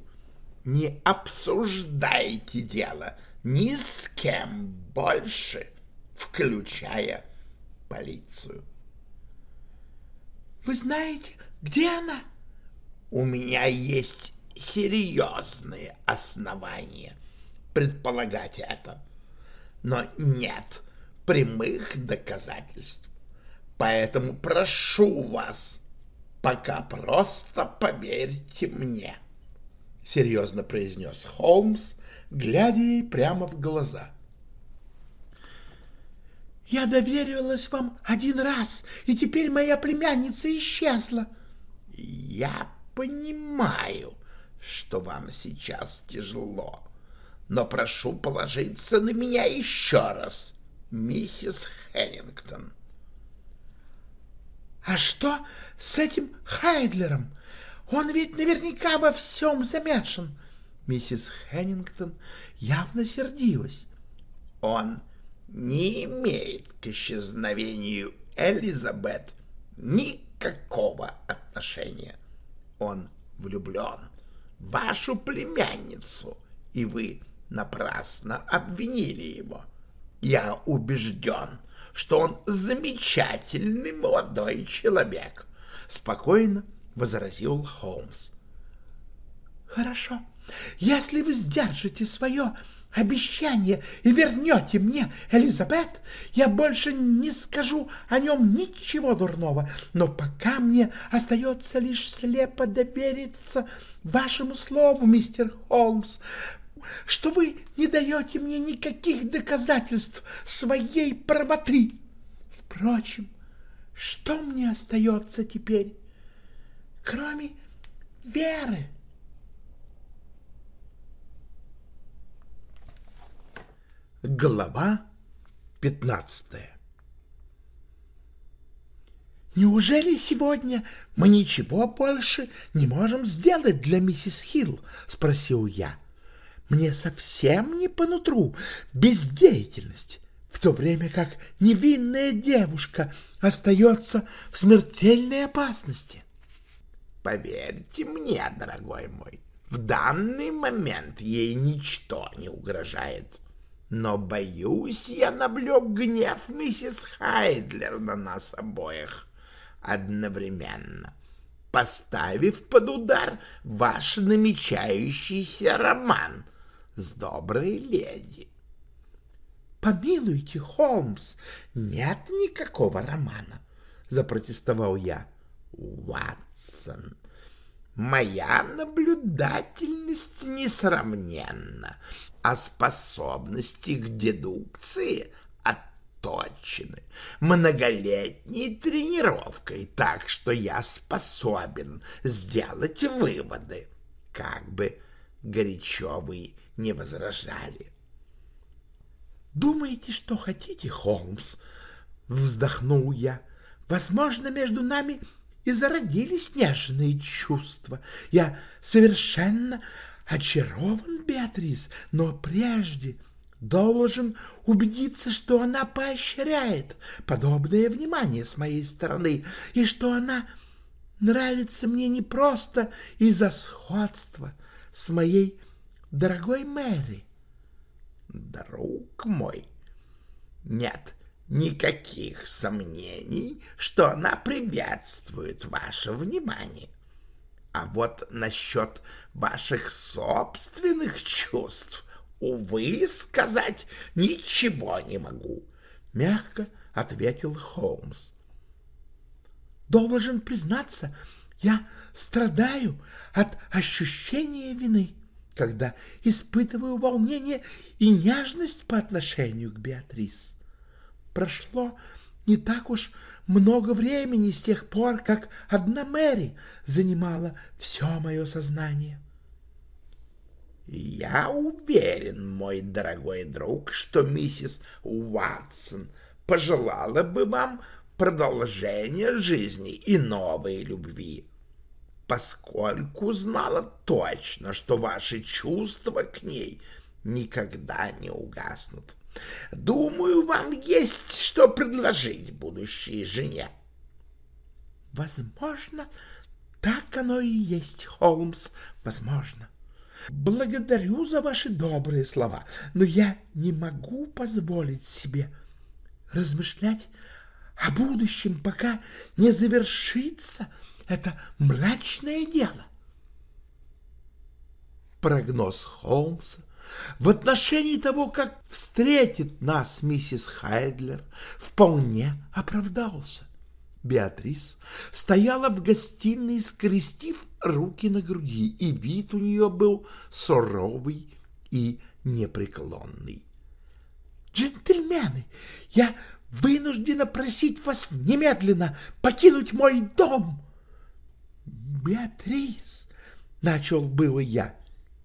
не обсуждайте дело ни с кем больше, включая полицию. Вы знаете, где она? У меня есть серьезные основания предполагать это но нет прямых доказательств. Поэтому прошу вас, пока просто поверьте мне, — серьезно произнес Холмс, глядя ей прямо в глаза. «Я доверилась вам один раз, и теперь моя племянница исчезла». «Я понимаю, что вам сейчас тяжело», но прошу положиться на меня еще раз, миссис Хеннингтон. — А что с этим Хайдлером? Он ведь наверняка во всем замешан. Миссис Хеннингтон явно сердилась. — Он не имеет к исчезновению Элизабет никакого отношения. Он влюблен в вашу племянницу, и вы напрасно обвинили его. Я убежден, что он замечательный молодой человек, — спокойно возразил Холмс. — Хорошо, если вы сдержите свое обещание и вернете мне Элизабет, я больше не скажу о нем ничего дурного, но пока мне остается лишь слепо довериться вашему слову, мистер Холмс что вы не даете мне никаких доказательств своей правоты. Впрочем, что мне остается теперь, кроме веры? Глава пятнадцатая «Неужели сегодня мы ничего больше не можем сделать для миссис Хилл?» — спросил я. Мне совсем не по нутру бездеятельность, в то время как невинная девушка остается в смертельной опасности. Поверьте мне, дорогой мой, в данный момент ей ничто не угрожает. Но, боюсь, я навлек гнев миссис Хайдлер на нас обоих одновременно. поставив под удар ваш намечающийся роман с доброй леди. «Помилуйте, Холмс, нет никакого романа», — запротестовал я. «Ватсон, моя наблюдательность несравненна, а способности к дедукции отточены многолетней тренировкой, так что я способен сделать выводы, как бы горячо вы не возражали. «Думаете, что хотите, Холмс?» — вздохнул я. «Возможно, между нами и зародились нежные чувства. Я совершенно очарован, Беатрис, но прежде должен убедиться, что она поощряет подобное внимание с моей стороны и что она нравится мне не просто из-за сходства с моей дорогой Мэри, друг мой, нет никаких сомнений, что она приветствует ваше внимание. А вот насчет ваших собственных чувств, увы, сказать ничего не могу, — мягко ответил Холмс. Должен признаться, я страдаю от ощущения вины когда испытываю волнение и нежность по отношению к Беатрис. Прошло не так уж много времени с тех пор, как одна Мэри занимала все мое сознание. «Я уверен, мой дорогой друг, что миссис Уатсон пожелала бы вам продолжения жизни и новой любви поскольку знала точно, что ваши чувства к ней никогда не угаснут. Думаю, вам есть что предложить будущей жене. Возможно, так оно и есть, Холмс, возможно. Благодарю за ваши добрые слова, но я не могу позволить себе размышлять о будущем, пока не завершится это мрачное дело. Прогноз Холмса в отношении того, как встретит нас миссис Хайдлер, вполне оправдался. Беатрис стояла в гостиной, скрестив руки на груди, и вид у нее был суровый и непреклонный. «Джентльмены, я вынуждена просить вас немедленно покинуть мой дом!» «Беатрис!» — начал было я.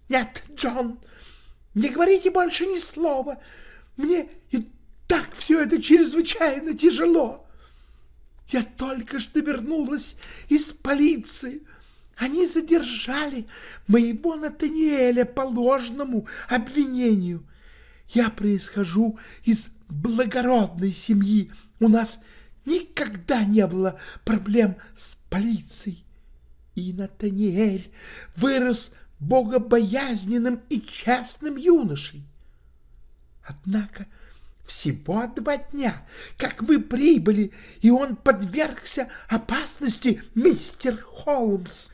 «Нет, Джон, не говорите больше ни слова. Мне и так все это чрезвычайно тяжело. Я только что вернулась из полиции. Они задержали моего Натаниэля по ложному обвинению. Я происхожу из благородной семьи. У нас никогда не было проблем с полицией и Натаниэль вырос богобоязненным и честным юношей. Однако всего два дня, как вы прибыли, и он подвергся опасности, мистер Холмс.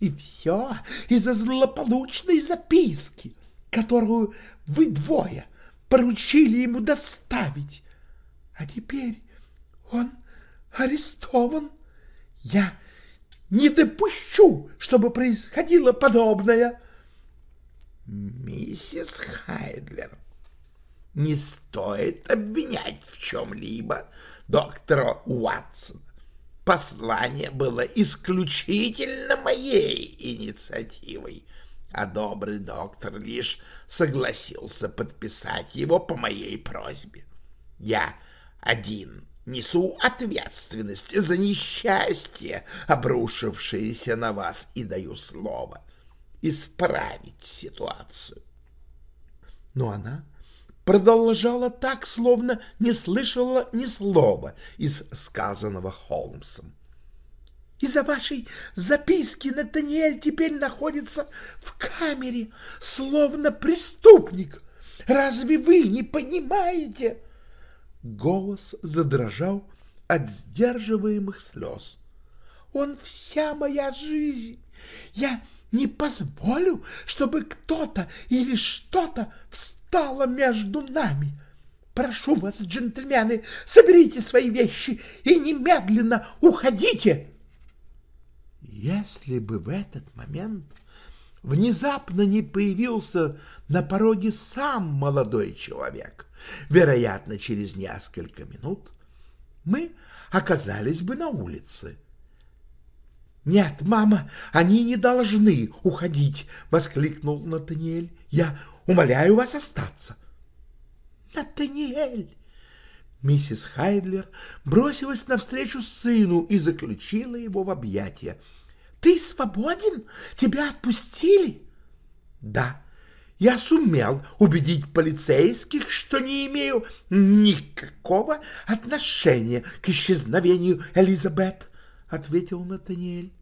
И все из-за злополучной записки, которую вы двое поручили ему доставить. А теперь он арестован. Я не допущу, чтобы происходило подобное. Миссис Хайдлер, не стоит обвинять в чем-либо доктора Уатсона. Послание было исключительно моей инициативой, а добрый доктор лишь согласился подписать его по моей просьбе. Я один Несу ответственность за несчастье, обрушившееся на вас, и даю слово исправить ситуацию. Но она продолжала так, словно не слышала ни слова из сказанного Холмсом. Из-за вашей записки Натаниэль теперь находится в камере, словно преступник. Разве вы не понимаете? — Голос задрожал от сдерживаемых слез. Он вся моя жизнь. Я не позволю, чтобы кто-то или что-то встало между нами. Прошу вас, джентльмены, соберите свои вещи и немедленно уходите. Если бы в этот момент внезапно не появился на пороге сам молодой человек, вероятно, через несколько минут мы оказались бы на улице. «Нет, мама, они не должны уходить!» — воскликнул Натаниэль. «Я умоляю вас остаться!» «Натаниэль!» Миссис Хайдлер бросилась навстречу сыну и заключила его в объятия. «Ты свободен? Тебя отпустили?» «Да, я сумел убедить полицейских, что не имею никакого отношения к исчезновению Элизабет», — ответил Натаниэль.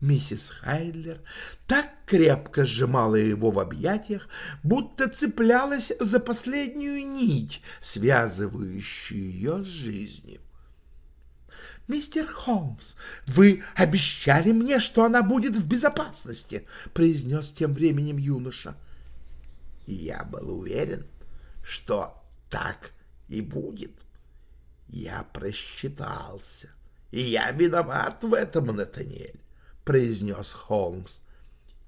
Миссис Хайдлер так крепко сжимала его в объятиях, будто цеплялась за последнюю нить, связывающую ее с жизнью. «Мистер Холмс, вы обещали мне, что она будет в безопасности», — произнес тем временем юноша. Я был уверен, что так и будет. Я просчитался, и я виноват в этом, Натаниэль произнес Холмс.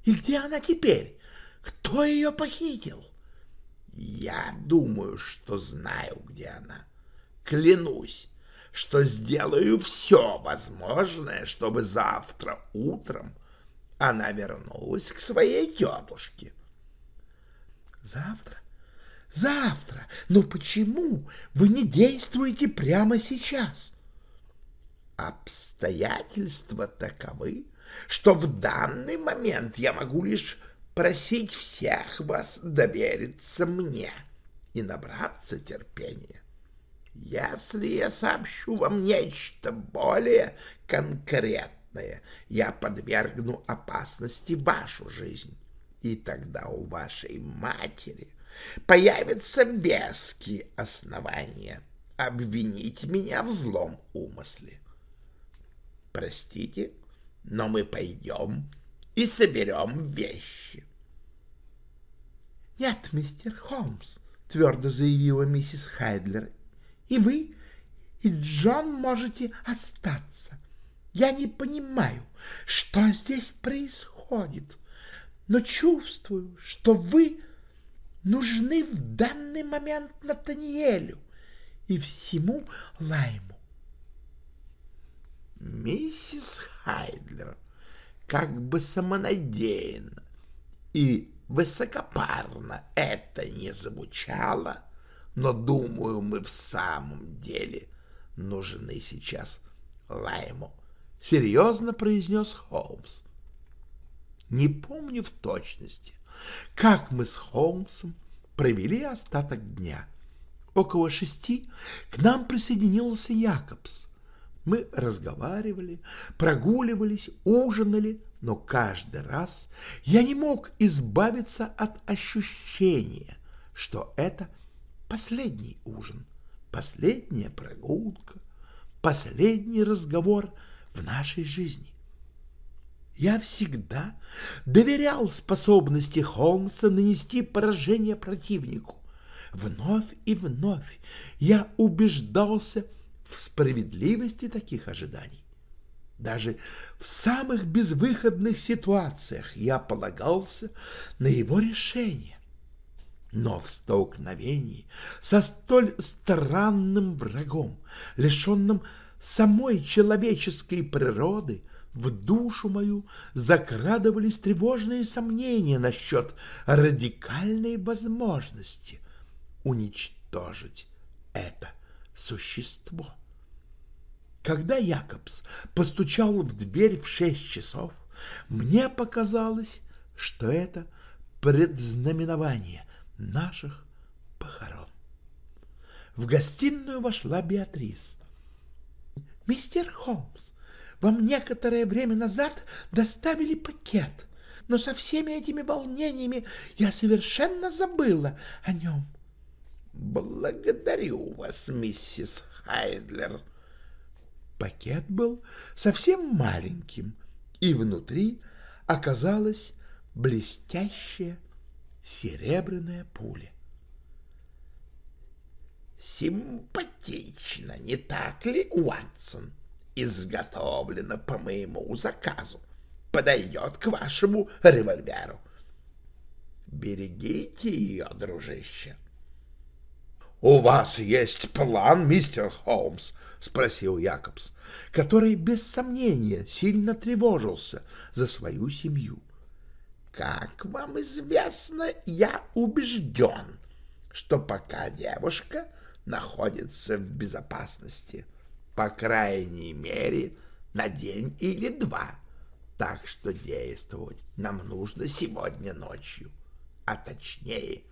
«И где она теперь? Кто ее похитил?» «Я думаю, что знаю, где она. Клянусь, что сделаю все возможное, чтобы завтра утром она вернулась к своей тетушке». «Завтра? Завтра? Но почему вы не действуете прямо сейчас?» «Обстоятельства таковы, что в данный момент я могу лишь просить всех вас довериться мне и набраться терпения. Если я сообщу вам нечто более конкретное, я подвергну опасности вашу жизнь, и тогда у вашей матери появятся веские основания обвинить меня в злом умысле. Простите, — но мы пойдем и соберем вещи. — Нет, мистер Холмс, — твердо заявила миссис Хайдлер, — и вы, и Джон можете остаться. Я не понимаю, что здесь происходит, но чувствую, что вы нужны в данный момент Натаниэлю и всему Лайму. Миссис Хайдлер как бы самонадеянно и высокопарно это не звучало, но, думаю, мы в самом деле нужны сейчас Лайму, — серьезно произнес Холмс. Не помню в точности, как мы с Холмсом провели остаток дня. Около шести к нам присоединился Якобс. Мы разговаривали, прогуливались, ужинали, но каждый раз я не мог избавиться от ощущения, что это последний ужин, последняя прогулка, последний разговор в нашей жизни. Я всегда доверял способности Холмса нанести поражение противнику. Вновь и вновь я убеждался, в справедливости таких ожиданий. Даже в самых безвыходных ситуациях я полагался на его решение. Но в столкновении со столь странным врагом, лишенным самой человеческой природы, в душу мою закрадывались тревожные сомнения насчет радикальной возможности уничтожить это существо. Когда Якобс постучал в дверь в шесть часов, мне показалось, что это предзнаменование наших похорон. В гостиную вошла Беатрис. «Мистер Холмс, вам некоторое время назад доставили пакет, но со всеми этими волнениями я совершенно забыла о нем». «Благодарю вас, миссис Хайдлер», Пакет был совсем маленьким, и внутри оказалась блестящая серебряная пуля. Симпатично, не так ли, Уатсон? Изготовлено по моему заказу. Подойдет к вашему револьверу. Берегите ее, дружище. — У вас есть план, мистер Холмс? — спросил Якобс, который, без сомнения, сильно тревожился за свою семью. — Как вам известно, я убежден, что пока девушка находится в безопасности, по крайней мере, на день или два. Так что действовать нам нужно сегодня ночью, а точнее,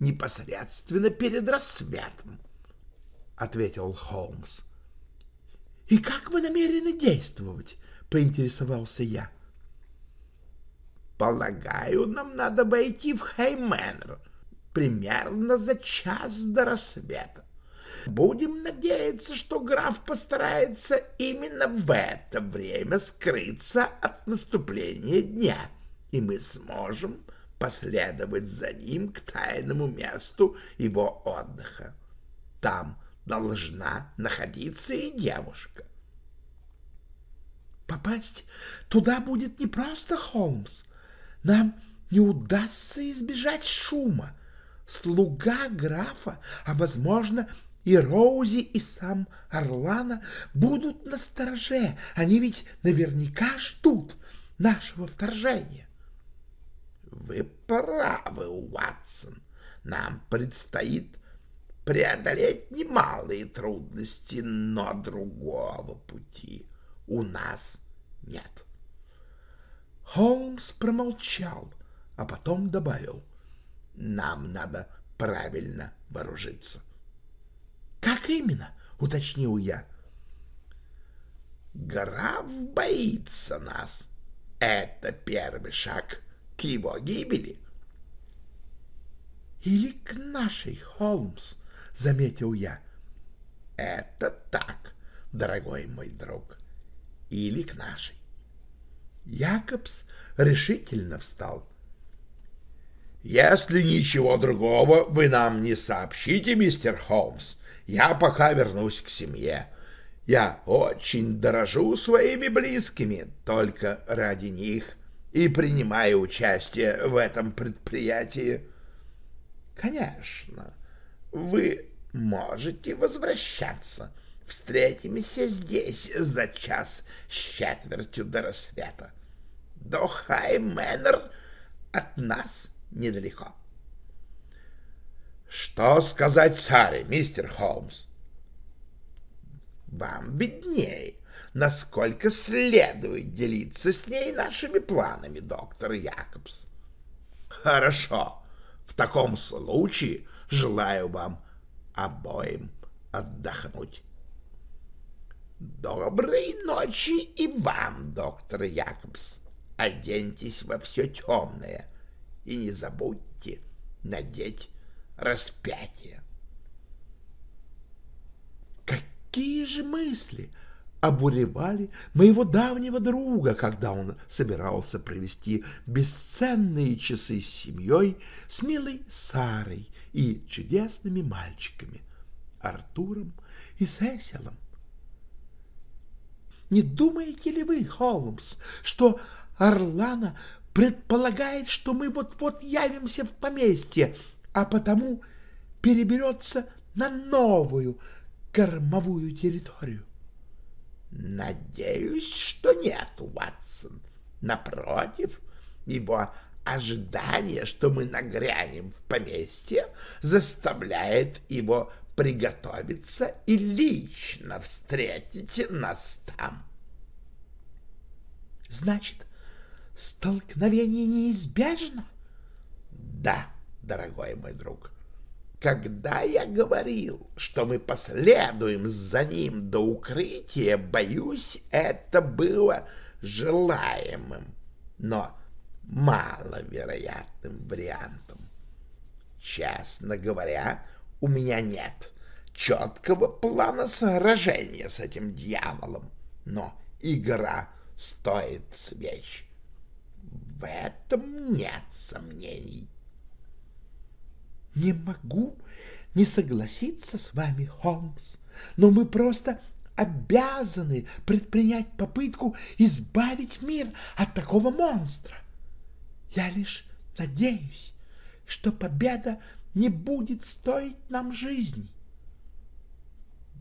непосредственно перед рассветом, — ответил Холмс. — И как вы намерены действовать? — поинтересовался я. — Полагаю, нам надо войти в Хейменер примерно за час до рассвета. Будем надеяться, что граф постарается именно в это время скрыться от наступления дня, и мы сможем последовать за ним к тайному месту его отдыха. Там должна находиться и девушка. Попасть туда будет непросто, Холмс. Нам не удастся избежать шума. Слуга графа, а, возможно, и Роузи, и сам Орлана будут на стороже. Они ведь наверняка ждут нашего вторжения. Вы правы, Уатсон. Нам предстоит преодолеть немалые трудности, но другого пути у нас нет. Холмс промолчал, а потом добавил. Нам надо правильно вооружиться. — Как именно? — уточнил я. — Граф боится нас. Это первый шаг к его гибели. — Или к нашей, Холмс, — заметил я. — Это так, дорогой мой друг. Или к нашей. Якобс решительно встал. «Если ничего другого вы нам не сообщите, мистер Холмс, я пока вернусь к семье. Я очень дорожу своими близкими, только ради них и принимаю участие в этом предприятии. Конечно, вы можете возвращаться. Встретимся здесь за час с четвертью до рассвета. До Хай-Мэннер от нас недалеко. Что сказать Саре, мистер Холмс? Вам виднее, насколько следует делиться с ней нашими планами, доктор Якобс. Хорошо. В таком случае желаю вам обоим отдохнуть. Доброй ночи и вам, доктор Якобс. Оденьтесь во все темное и не забудьте надеть распятие. Какие же мысли обуревали моего давнего друга, когда он собирался провести бесценные часы с семьей, с милой Сарой и чудесными мальчиками Артуром и Сесилом. Не думаете ли вы, Холмс, что Орлана предполагает, что мы вот-вот явимся в поместье, а потому переберется на новую кормовую территорию? Надеюсь, что нет, Уатсон. Напротив, его ожидание, что мы нагрянем в поместье, заставляет его приготовиться и лично встретить нас там. Значит, столкновение неизбежно? Да, дорогой мой друг. Когда я говорил, что мы последуем за ним до укрытия, боюсь, это было желаемым, но маловероятным вариантом. Честно говоря, у меня нет четкого плана сражения с этим дьяволом, но игра стоит свеч. В этом нет сомнений. Не могу не согласиться с вами, Холмс, но мы просто обязаны предпринять попытку избавить мир от такого монстра. Я лишь надеюсь, что победа не будет стоить нам жизни.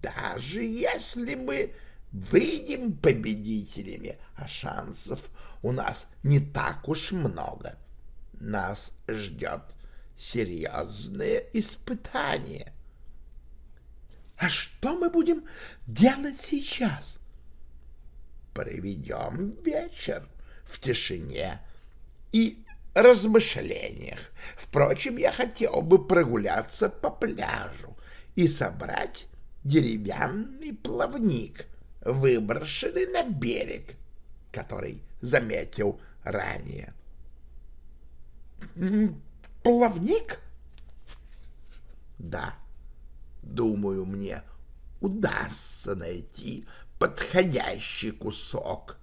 Даже если мы выйдем победителями, а шансов у нас не так уж много. Нас ждет серьезное испытание. А что мы будем делать сейчас? Проведем вечер в тишине и размышлениях. Впрочем, я хотел бы прогуляться по пляжу и собрать деревянный плавник, выброшенный на берег, который заметил ранее. Плавник? Да, думаю, мне удастся найти подходящий кусок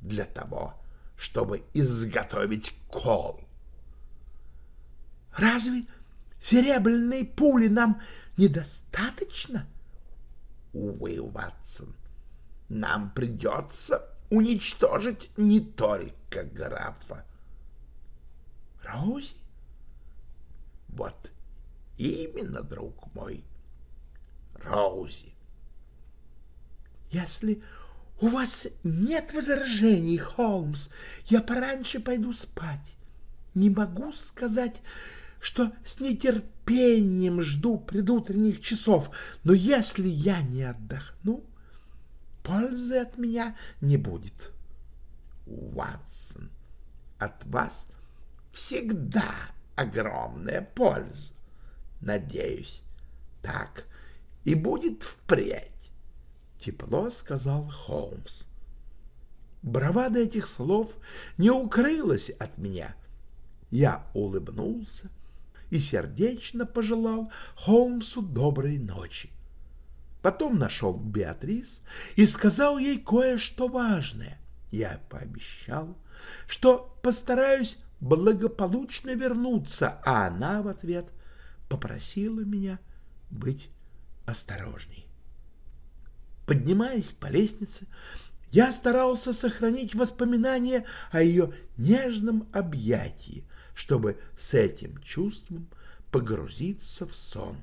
для того, чтобы изготовить кол. Разве серебряной пули нам недостаточно? Увы, Ватсон, нам придется уничтожить не только графа. Роузи? Вот именно, друг мой, Роузи. Если у вас нет возражений, Холмс, я пораньше пойду спать. Не могу сказать, что с нетерпением жду предутренних часов, но если я не отдохну, пользы от меня не будет. Уатсон, от вас всегда огромная польза. Надеюсь, так и будет впредь. Тепло сказал Холмс. Бравада этих слов не укрылась от меня. Я улыбнулся и сердечно пожелал Холмсу доброй ночи. Потом нашел Беатрис и сказал ей кое-что важное. Я пообещал, что постараюсь благополучно вернуться, а она в ответ попросила меня быть осторожней. Поднимаясь по лестнице, я старался сохранить воспоминания о ее нежном объятии, чтобы с этим чувством погрузиться в сон.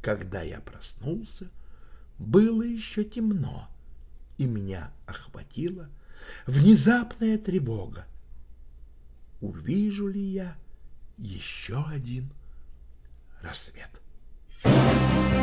Когда я проснулся, было еще темно, и меня охватила внезапная тревога. Увижу ли я еще один рассвет? Thank you.